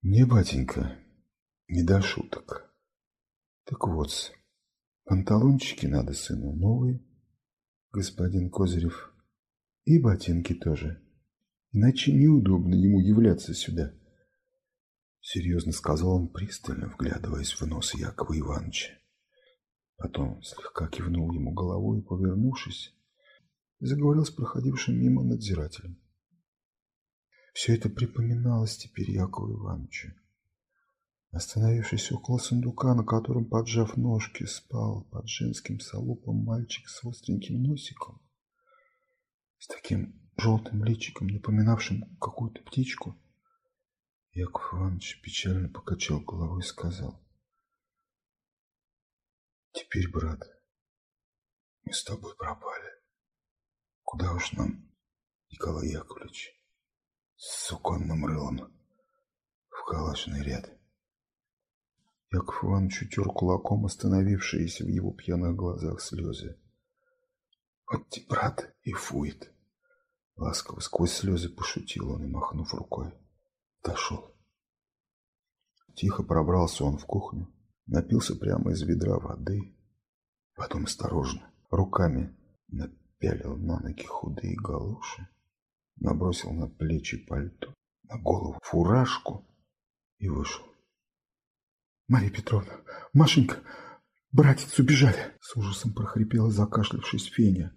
Мне, батенька, не до шуток. Так вот, панталончики надо сыну новые, господин Козырев, и ботинки тоже. Иначе неудобно ему являться сюда. Серьезно сказал он пристально, вглядываясь в нос Якова Ивановича. Потом слегка кивнул ему головой и, повернувшись, заговорил с проходившим мимо надзирателем. Все это припоминалось теперь Якову Ивановичу. Остановившись около сундука, на котором, поджав ножки, спал под женским салупом мальчик с остреньким носиком, с таким желтым личиком, напоминавшим какую-то птичку, Яков Иванович печально покачал головой и сказал. «Теперь, брат, мы с тобой пропали. Куда уж нам, Николай Яковлевич, с суконным рылом в калашный ряд?» Яков Иванович утер кулаком остановившиеся в его пьяных глазах слезы. «Вот ты, брат, и фует!» Ласково сквозь слезы пошутил он и, махнув рукой, отошел. Тихо пробрался он в кухню, напился прямо из ведра воды, потом осторожно, руками напялил на ноги худые галуши, набросил на плечи пальто, на голову фуражку и вышел. «Мария Петровна! Машенька! Братец убежали!» С ужасом прохрипела, закашлявшись Феня.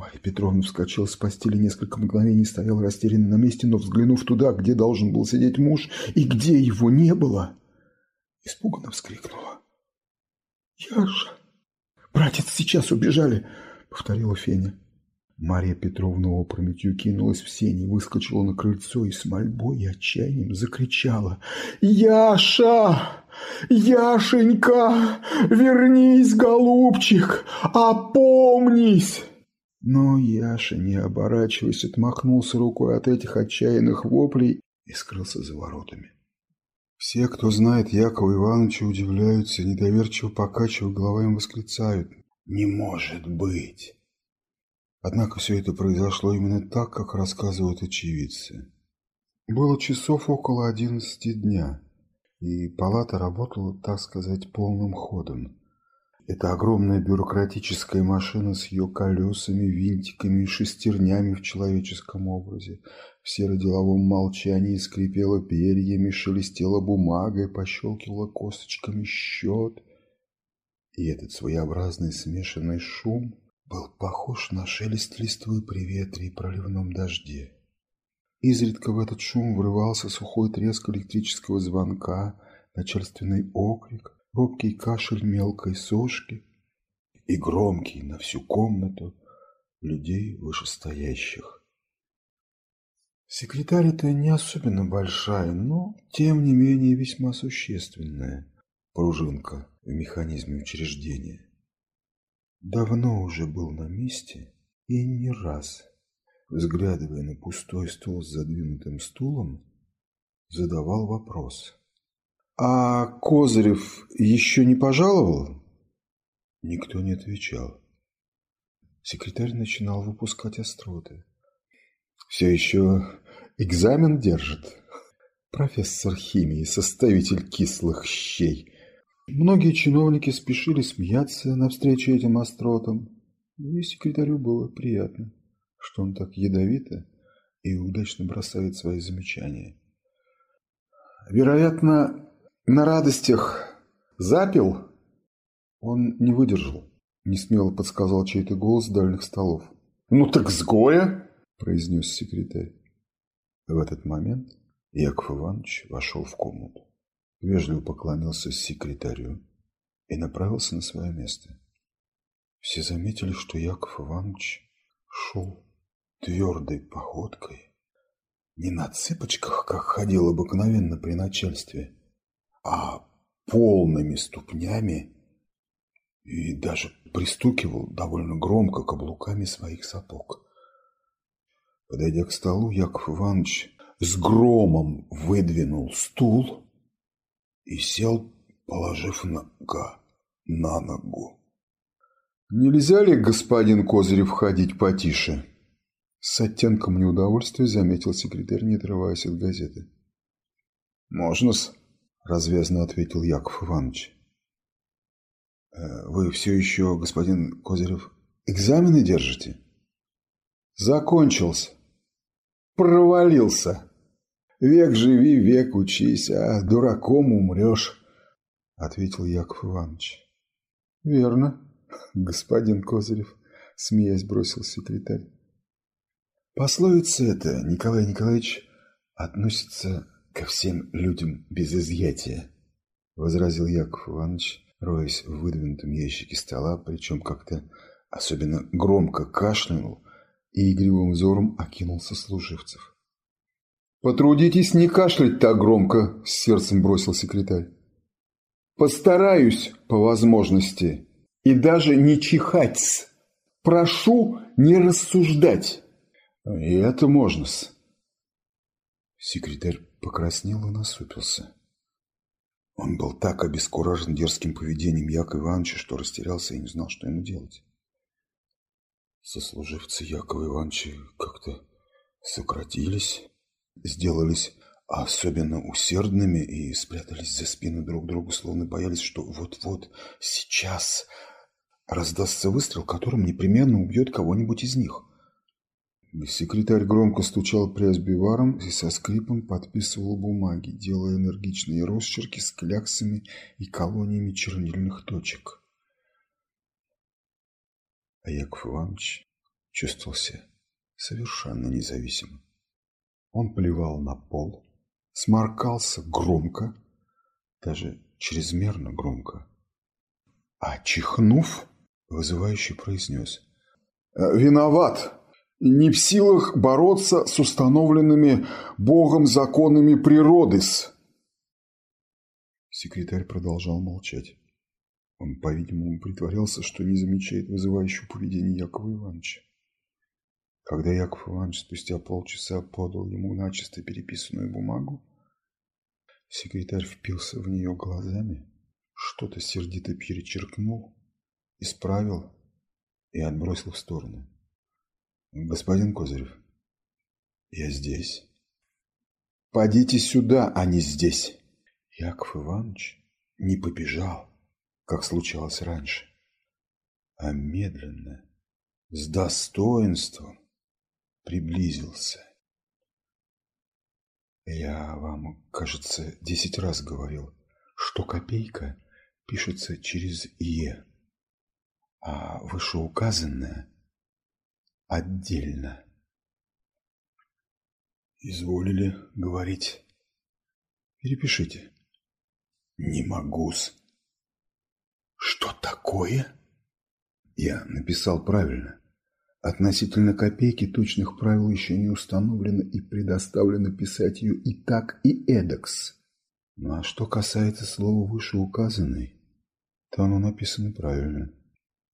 Марья Петровна вскочила с постели, несколько мгновений стояла растерянно на месте, но, взглянув туда, где должен был сидеть муж, и где его не было, испуганно вскрикнула. «Яша! Братец, сейчас убежали!» — повторила Феня. Марья Петровна опрометью кинулась в сени, выскочила на крыльцо и с мольбой и отчаянием закричала. «Яша! Яшенька! Вернись, голубчик! Опомнись!» Но Яша, не оборачиваясь, отмахнулся рукой от этих отчаянных воплей и скрылся за воротами. Все, кто знает Якова Ивановича, удивляются, недоверчиво покачивая головами восклицают «Не может быть!». Однако все это произошло именно так, как рассказывают очевидцы. Было часов около одиннадцати дня, и палата работала, так сказать, полным ходом. Эта огромная бюрократическая машина с ее колесами, винтиками и шестернями в человеческом образе в серо-деловом молчании скрипела перьями, шелестела бумагой, пощелкивала косточками счет. И этот своеобразный смешанный шум был похож на шелест листвы при ветре и проливном дожде. Изредка в этот шум врывался сухой треск электрического звонка, начальственный окрик, робкий кашель мелкой сошки и громкий на всю комнату людей вышестоящих. Секретарь это не особенно большая, но тем не менее весьма существенная. пружинка в механизме учреждения. Давно уже был на месте и не раз, взглядывая на пустой стол с задвинутым стулом, задавал вопрос. «А Козырев еще не пожаловал?» Никто не отвечал. Секретарь начинал выпускать остроты. «Все еще экзамен держит?» Профессор химии, составитель кислых щей. Многие чиновники спешили смеяться навстречу этим остротам, и секретарю было приятно, что он так ядовито и удачно бросает свои замечания. Вероятно, на радостях запил? Он не выдержал, не смело подсказал чей-то голос с дальних столов. «Ну так с горя!» – произнес секретарь. В этот момент Яков Иванович вошел в комнату, вежливо поклонился секретарю и направился на свое место. Все заметили, что Яков Иванович шел твердой походкой, не на цыпочках, как ходил обыкновенно при начальстве, а полными ступнями и даже пристукивал довольно громко каблуками своих сапог. Подойдя к столу, Яков Иванович с громом выдвинул стул и сел, положив нога на ногу. «Нельзя ли, господин Козырев, ходить потише?» С оттенком неудовольствия заметил секретарь, не отрываясь от газеты. «Можно-с», — развязно ответил Яков Иванович. «Э, «Вы все еще, господин Козырев, экзамены держите?» «Закончился. Провалился». Век живи, век учись, а дураком умрешь, — ответил Яков Иванович. — Верно, господин Козырев, — смеясь бросил секретарь. Пословица эта, Николай Николаевич, относится ко всем людям без изъятия, — возразил Яков Иванович, роясь в выдвинутом ящике стола, причем как-то особенно громко кашлянул и игривым взором окинул сослуживцев. «Потрудитесь не кашлять так громко», – с сердцем бросил секретарь. «Постараюсь по возможности. И даже не чихать. Прошу не рассуждать». «И это можно-с». Секретарь покраснел и насупился. Он был так обескуражен дерзким поведением Якова Ивановича, что растерялся и не знал, что ему делать. Сослуживцы Якова Ивановича как-то сократились сделались особенно усердными и спрятались за спину друг другу, словно боялись, что вот-вот сейчас раздастся выстрел, которым непременно убьет кого-нибудь из них. Секретарь громко стучал пресс-биваром и со скрипом подписывал бумаги, делая энергичные росчерки с кляксами и колониями чернильных точек. А Яков Иванович чувствовал себя совершенно независимым. Он плевал на пол, сморкался громко, даже чрезмерно громко. А чихнув, вызывающий произнес. «Э, «Виноват! Не в силах бороться с установленными Богом законами природы-с!» Секретарь продолжал молчать. Он, по-видимому, притворялся, что не замечает вызывающего поведения Якова Ивановича. Когда Яков Иванович спустя полчаса подал ему начисто переписанную бумагу, секретарь впился в нее глазами, что-то сердито перечеркнул, исправил и отбросил в сторону. «Господин Козырев, я здесь». «Подите сюда, а не здесь!» Яков Иванович не побежал, как случалось раньше, а медленно, с достоинством, приблизился. Я вам, кажется, десять раз говорил, что копейка пишется через «е», а вышеуказанное отдельно. Изволили говорить. Перепишите. Не могу-с. Что такое? Я написал правильно. Относительно копейки точных правил еще не установлено и предоставлено писать ее и так, и эдакс. Ну а что касается слова «вышеуказанный», то оно написано правильно.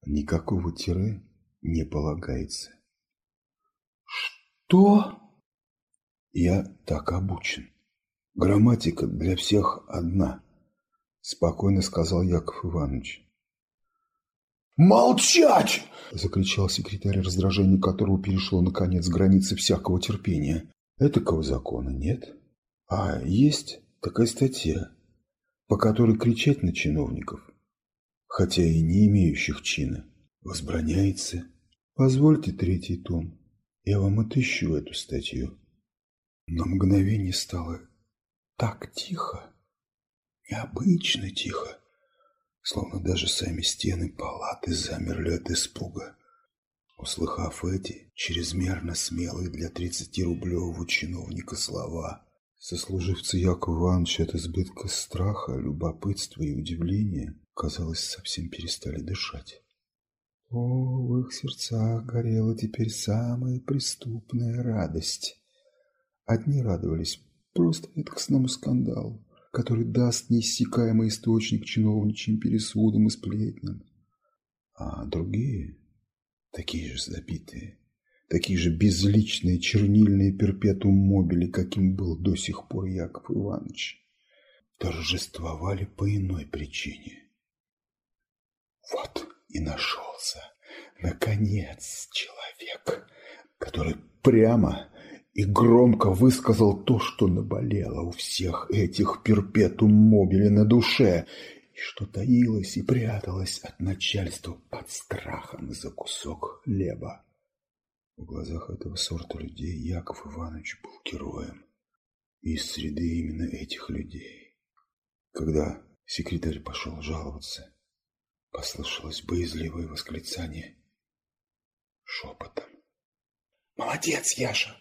Никакого тире не полагается. Что? Я так обучен. Грамматика для всех одна, спокойно сказал Яков Иванович. «Молчать!» – закричал секретарь, раздражение которого перешло, наконец, границы всякого терпения. «Этакого закона нет. А есть такая статья, по которой кричать на чиновников, хотя и не имеющих чина, возбраняется. Позвольте третий том, я вам отыщу эту статью». На мгновение стало так тихо, необычно тихо, словно даже сами стены палаты замерли от испуга. Услыхав эти, чрезмерно смелые для тридцатирублевого чиновника слова, сослуживцы Якова Ивановича от избытка страха, любопытства и удивления, казалось, совсем перестали дышать. О, в их сердцах горела теперь самая преступная радость. Одни радовались просто редкостному скандалу, который даст неиссякаемый источник чиновничьим пересудам и сплетням. А другие, такие же забитые, такие же безличные чернильные перпетум мобили, каким был до сих пор Яков Иванович, торжествовали по иной причине. Вот и нашелся, наконец, человек, который прямо и громко высказал то, что наболело у всех этих перпетум мобили на душе, и что таилось и пряталось от начальства под страхом за кусок хлеба. В глазах этого сорта людей Яков Иванович был героем. из среды именно этих людей. Когда секретарь пошел жаловаться, послышалось боязливое восклицание шепотом. «Молодец, Яша!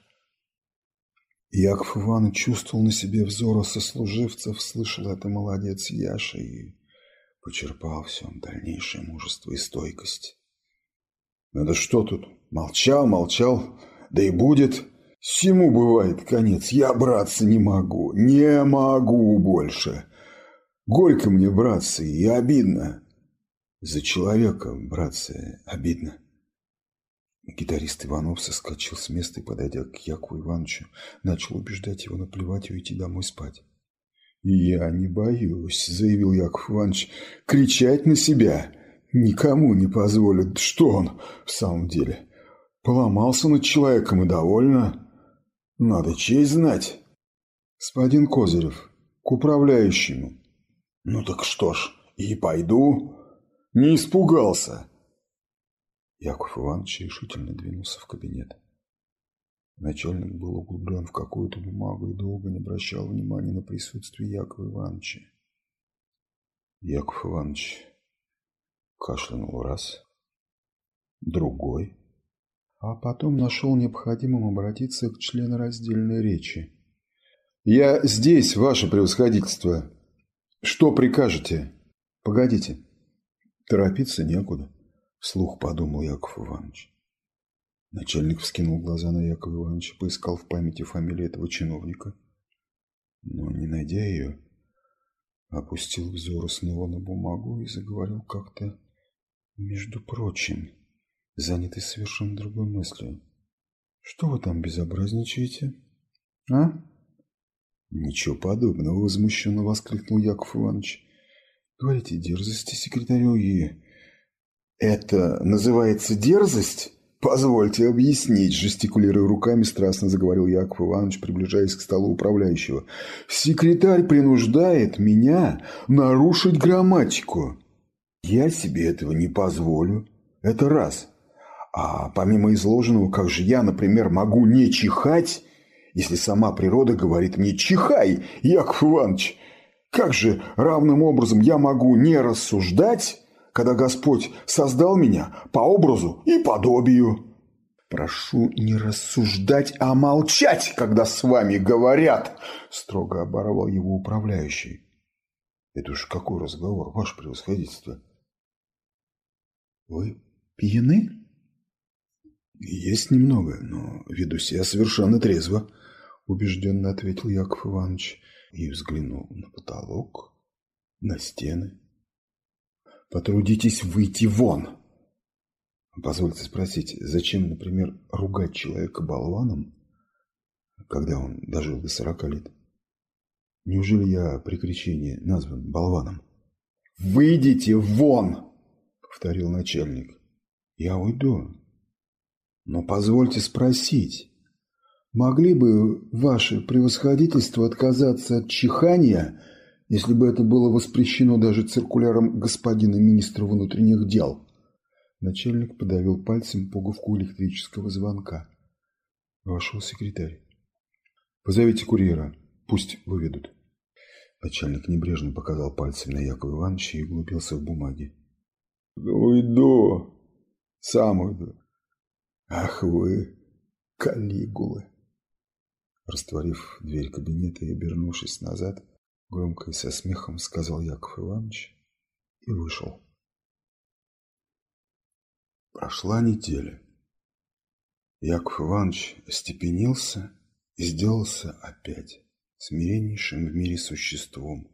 Яков Иванович чувствовал на себе взоры сослуживцев, слышал это молодец Яша и почерпал в всем дальнейшее мужество и стойкость. «Ну да что тут? Молчал, молчал, да и будет. Всему бывает конец. Я, братцы, не могу, не могу больше. Горько мне, братцы, и обидно. За человека, братцы, обидно». Гитарист Иванов соскочил с места и, подойдя к Якову Ивановичу, начал убеждать его наплевать и уйти домой спать. «Я не боюсь», — заявил Яков Иванович, — «кричать на себя никому не позволит. Что он в самом деле? Поломался над человеком и довольно. Надо честь знать». «Господин Козырев, к управляющему». «Ну так что ж, и пойду. Не испугался». Яков Иванович решительно двинулся в кабинет. Начальник был углублен в какую-то бумагу и долго не обращал внимания на присутствие Якова Ивановича. Яков Иванович кашлянул раз, другой, а потом нашел необходимым обратиться к членораздельной речи. «Я здесь, ваше превосходительство. Что прикажете?» «Погодите, торопиться некуда». Вслух подумал Яков Иванович. Начальник вскинул глаза на Якова Ивановича, поискал в памяти фамилию этого чиновника. Но, не найдя ее, опустил взор снова на бумагу и заговорил как-то, между прочим, занятый совершенно другой мыслью. «Что вы там безобразничаете? А?» «Ничего подобного», — возмущенно воскликнул Яков Иванович. «Говорите дерзости секретарю и «Это называется дерзость?» «Позвольте объяснить», – жестикулируя руками, страстно заговорил Яков Иванович, приближаясь к столу управляющего. «Секретарь принуждает меня нарушить грамматику. Я себе этого не позволю. Это раз. А помимо изложенного, как же я, например, могу не чихать, если сама природа говорит мне «чихай, Яков Иванович»? Как же равным образом я могу не рассуждать, когда Господь создал меня по образу и подобию. Прошу не рассуждать, а молчать, когда с вами говорят, строго оборвал его управляющий. Это уж какой разговор, ваше превосходительство? Вы пьяны? Есть немного, но веду себя совершенно трезво, убежденно ответил Яков Иванович. И взглянул на потолок, на стены. «Потрудитесь выйти вон!» Позвольте спросить, зачем, например, ругать человека болваном, когда он дожил до сорока лет? Неужели я при крещении назван болваном? «Выйдите вон!» — повторил начальник. «Я уйду. Но позвольте спросить, могли бы ваше превосходительство отказаться от чихания, если бы это было воспрещено даже циркуляром господина министра внутренних дел?» Начальник подавил пальцем пуговку электрического звонка. Вошел секретарь. «Позовите курьера, пусть выведут». Начальник небрежно показал пальцем на Якова Ивановича и углубился в бумаги. «Уйду, сам уйду. Ах вы, калигулы!» Растворив дверь кабинета и обернувшись назад, громко и со смехом сказал Яков Иванович и вышел. Прошла неделя. Яков Иванович остепенился и сделался опять смиреннейшим в мире существом,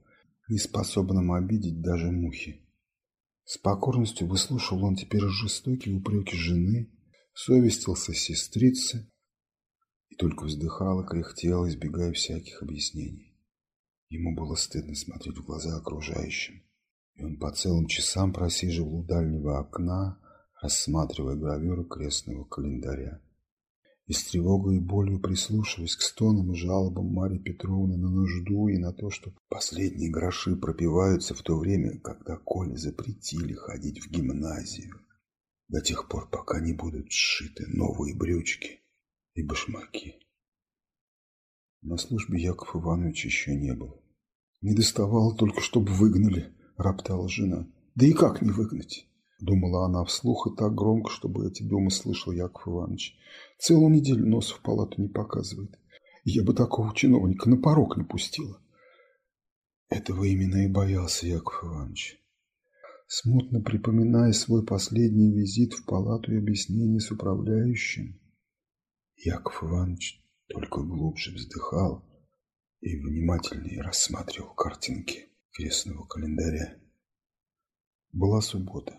неспособным обидеть даже мухи. С покорностью выслушал он теперь жестокие упреки жены, совестился сестрицы и только вздыхал и кряхтел, избегая всяких объяснений. Ему было стыдно смотреть в глаза окружающим, и он по целым часам просиживал у дальнего окна, рассматривая гравюру крестного календаря. И с тревогой и болью прислушиваясь к стонам и жалобам Марьи Петровны на нужду и на то, что последние гроши пропиваются в то время, когда Коле запретили ходить в гимназию, до тех пор, пока не будут сшиты новые брючки и башмаки. На службе Яков Иванович еще не был. Не доставало только, чтобы выгнали, роптала жена. Да и как не выгнать? Думала она вслух и так громко, чтобы эти думы слышал Яков Иванович. Целую неделю нос в палату не показывает. Я бы такого чиновника на порог не пустила. Этого именно и боялся Яков Иванович. Смутно припоминая свой последний визит в палату и объяснение с управляющим, Яков Иванович только глубже вздыхал и внимательнее рассматривал картинки крестного календаря. Была суббота.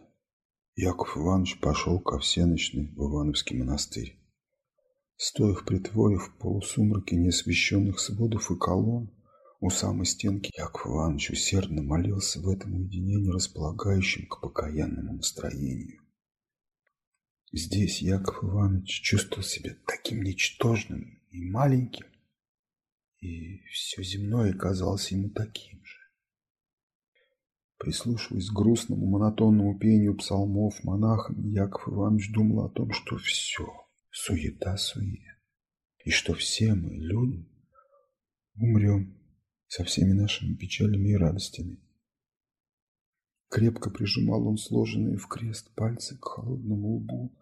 Яков Иванович пошел ко всеночной в Ивановский монастырь. Стоя в притворе в полусумраке неосвещенных сводов и колонн, у самой стенки Яков Иванович усердно молился в этом уединении, располагающем к покаянному настроению. Здесь Яков Иванович чувствовал себя таким ничтожным и маленьким, и все земное казалось ему таким же. Прислушиваясь к грустному монотонному пению псалмов монахами, Яков Иванович думал о том, что все суета-сует, и что все мы, люди, умрем со всеми нашими печалями и радостями. Крепко прижимал он сложенные в крест пальцы к холодному лбу,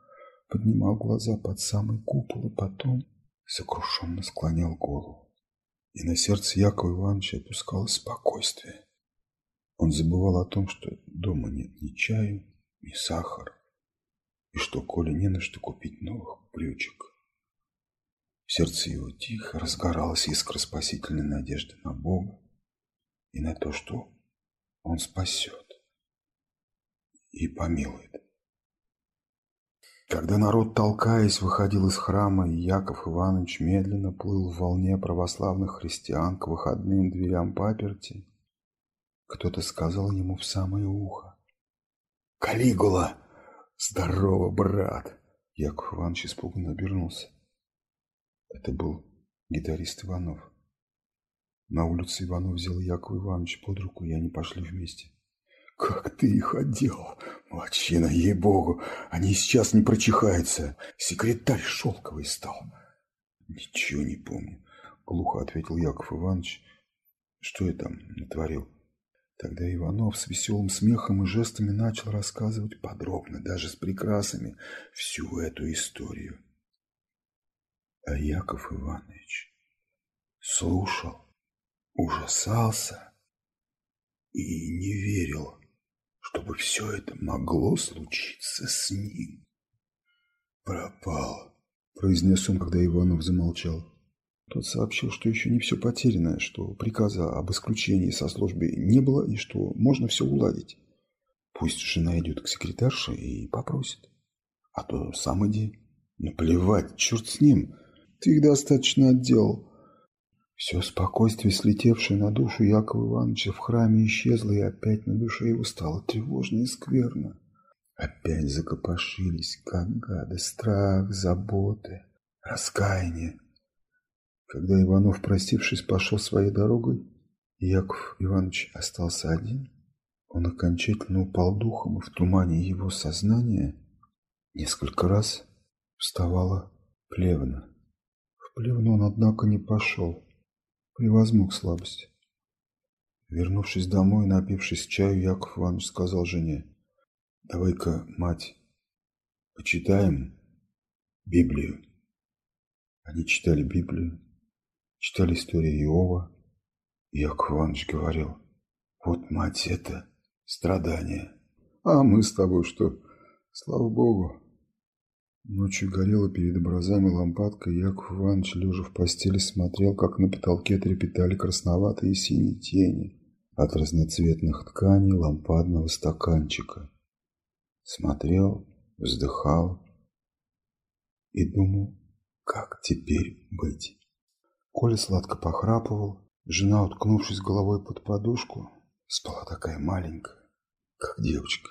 поднимал глаза под самый купол и потом сокрушенно склонял голову. И на сердце Якова Ивановича опускалось спокойствие. Он забывал о том, что дома нет ни чаю, ни сахара, и что Коле не на что купить новых брючек. В сердце его тихо разгоралась искра спасительной надежды на Бога и на то, что Он спасет и помилует. Когда народ, толкаясь, выходил из храма, Яков Иванович медленно плыл в волне православных христиан к выходным дверям паперти, кто-то сказал ему в самое ухо. «Калигула! Здорово, брат!» Яков Иванович испуганно обернулся. Это был гитарист Иванов. На улице Иванов взял Якова Ивановича под руку, и они пошли вместе. «Как ты их одел, младшина, ей-богу! Они сейчас не прочихаются! Секретарь шелковый стал!» «Ничего не помню», — глухо ответил Яков Иванович. «Что я там натворил?» Тогда Иванов с веселым смехом и жестами начал рассказывать подробно, даже с прикрасами, всю эту историю. А Яков Иванович слушал, ужасался и не верил, чтобы все это могло случиться с ним. «Пропал», — произнес он, когда Иванов замолчал. Тот сообщил, что еще не все потеряно, что приказа об исключении со службы не было и что можно все уладить. Пусть жена идет к секретарше и попросит. А то сам иди. Ну плевать, черт с ним. Ты их достаточно отделал. Все спокойствие, слетевшее на душу Якова Ивановича в храме, исчезло, и опять на душе его стало тревожно и скверно. Опять закопошились, как гады, страх, заботы, раскаяние. Когда Иванов, простившись, пошел своей дорогой, Яков Иванович остался один, он окончательно упал духом, и в тумане его сознания несколько раз вставала плевна. В плевну он, однако, не пошел, превозмог слабость. Вернувшись домой, напившись чаю, Яков Иванович сказал жене, «Давай-ка, мать, почитаем Библию». Они читали Библию, читали историю Иова. И Яков Иванович говорил, вот, мать, это страдание. А мы с тобой что? Слава Богу. Ночью горела перед образами лампадка, и Яков Иванович, лежа в постели, смотрел, как на потолке трепетали красноватые и синие тени от разноцветных тканей лампадного стаканчика. Смотрел, вздыхал и думал, как теперь быть. Коля сладко похрапывал. Жена, уткнувшись головой под подушку, спала такая маленькая, как девочка.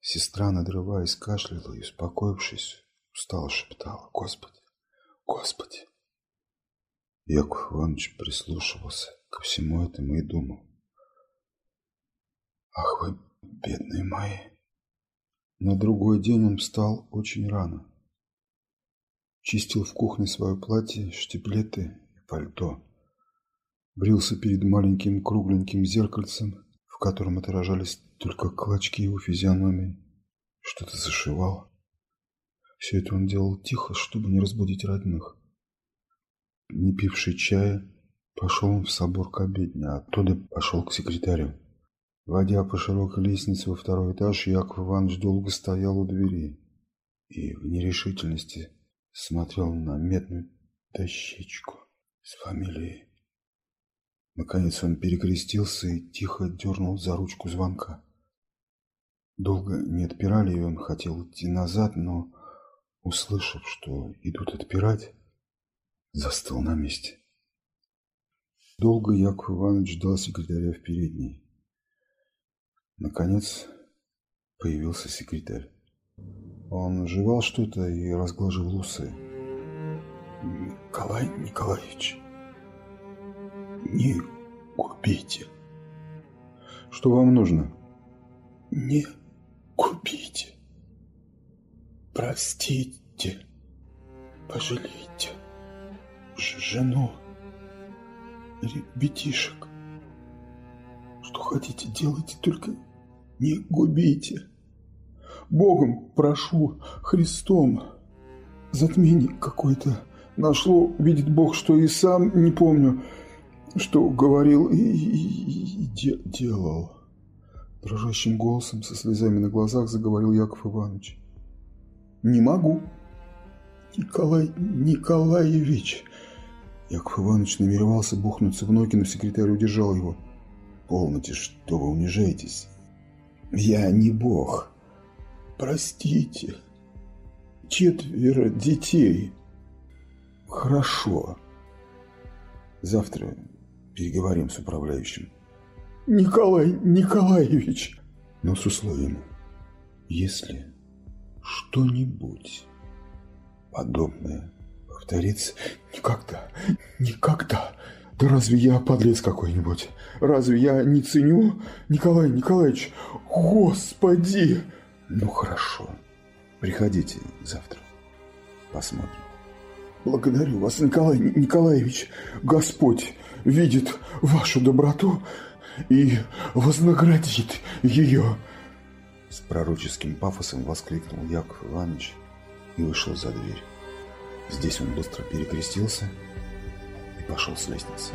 Сестра, надрываясь, кашляла и, успокоившись, устало шептала «Господи! Господи!». Яков Иванович прислушивался ко всему этому и думал «Ах вы, бедные мои!». На другой день он встал очень рано. Чистил в кухне свое платье, штиблеты пальто. Брился перед маленьким кругленьким зеркальцем, в котором отражались только клочки его физиономии. Что-то зашивал. Все это он делал тихо, чтобы не разбудить родных. Не пивший чая, пошел он в собор к обедне, а оттуда пошел к секретарю. Войдя по широкой лестнице во второй этаж, Яков Иванович долго стоял у двери и в нерешительности смотрел на медную дощечку с фамилией. Наконец он перекрестился и тихо дернул за ручку звонка. Долго не отпирали, и он хотел идти назад, но, услышав, что идут отпирать, застыл на месте. Долго Яков Иванович ждал секретаря в передней. Наконец появился секретарь. Он жевал что-то и разглаживал усы. Николай Николаевич, не купите. Что вам нужно? Не купите. Простите, пожалейте жену, ребятишек. Что хотите, делайте, только не губите. Богом прошу, Христом, затмение какое-то нашло, видит Бог, что и сам не помню, что говорил и, и, и де, делал. Дрожащим голосом, со слезами на глазах, заговорил Яков Иванович. «Не могу, Николай Николаевич!» Яков Иванович намеревался бухнуться в ноги, но секретарь удержал его. «Полноте, что вы унижаетесь? Я не бог. Простите. Четверо детей. Хорошо. Завтра переговорим с управляющим. Николай Николаевич. Но с условием, если что-нибудь подобное повторится, никогда, никогда. Да разве я подлец какой-нибудь? Разве я не ценю Николай Николаевич? Господи! Ну хорошо, приходите завтра, посмотрим. Благодарю вас, Николай Николаевич. Господь видит вашу доброту и вознаградит ее. С пророческим пафосом воскликнул Яков Иванович и вышел за дверь. Здесь он быстро перекрестился и пошел с лестницы.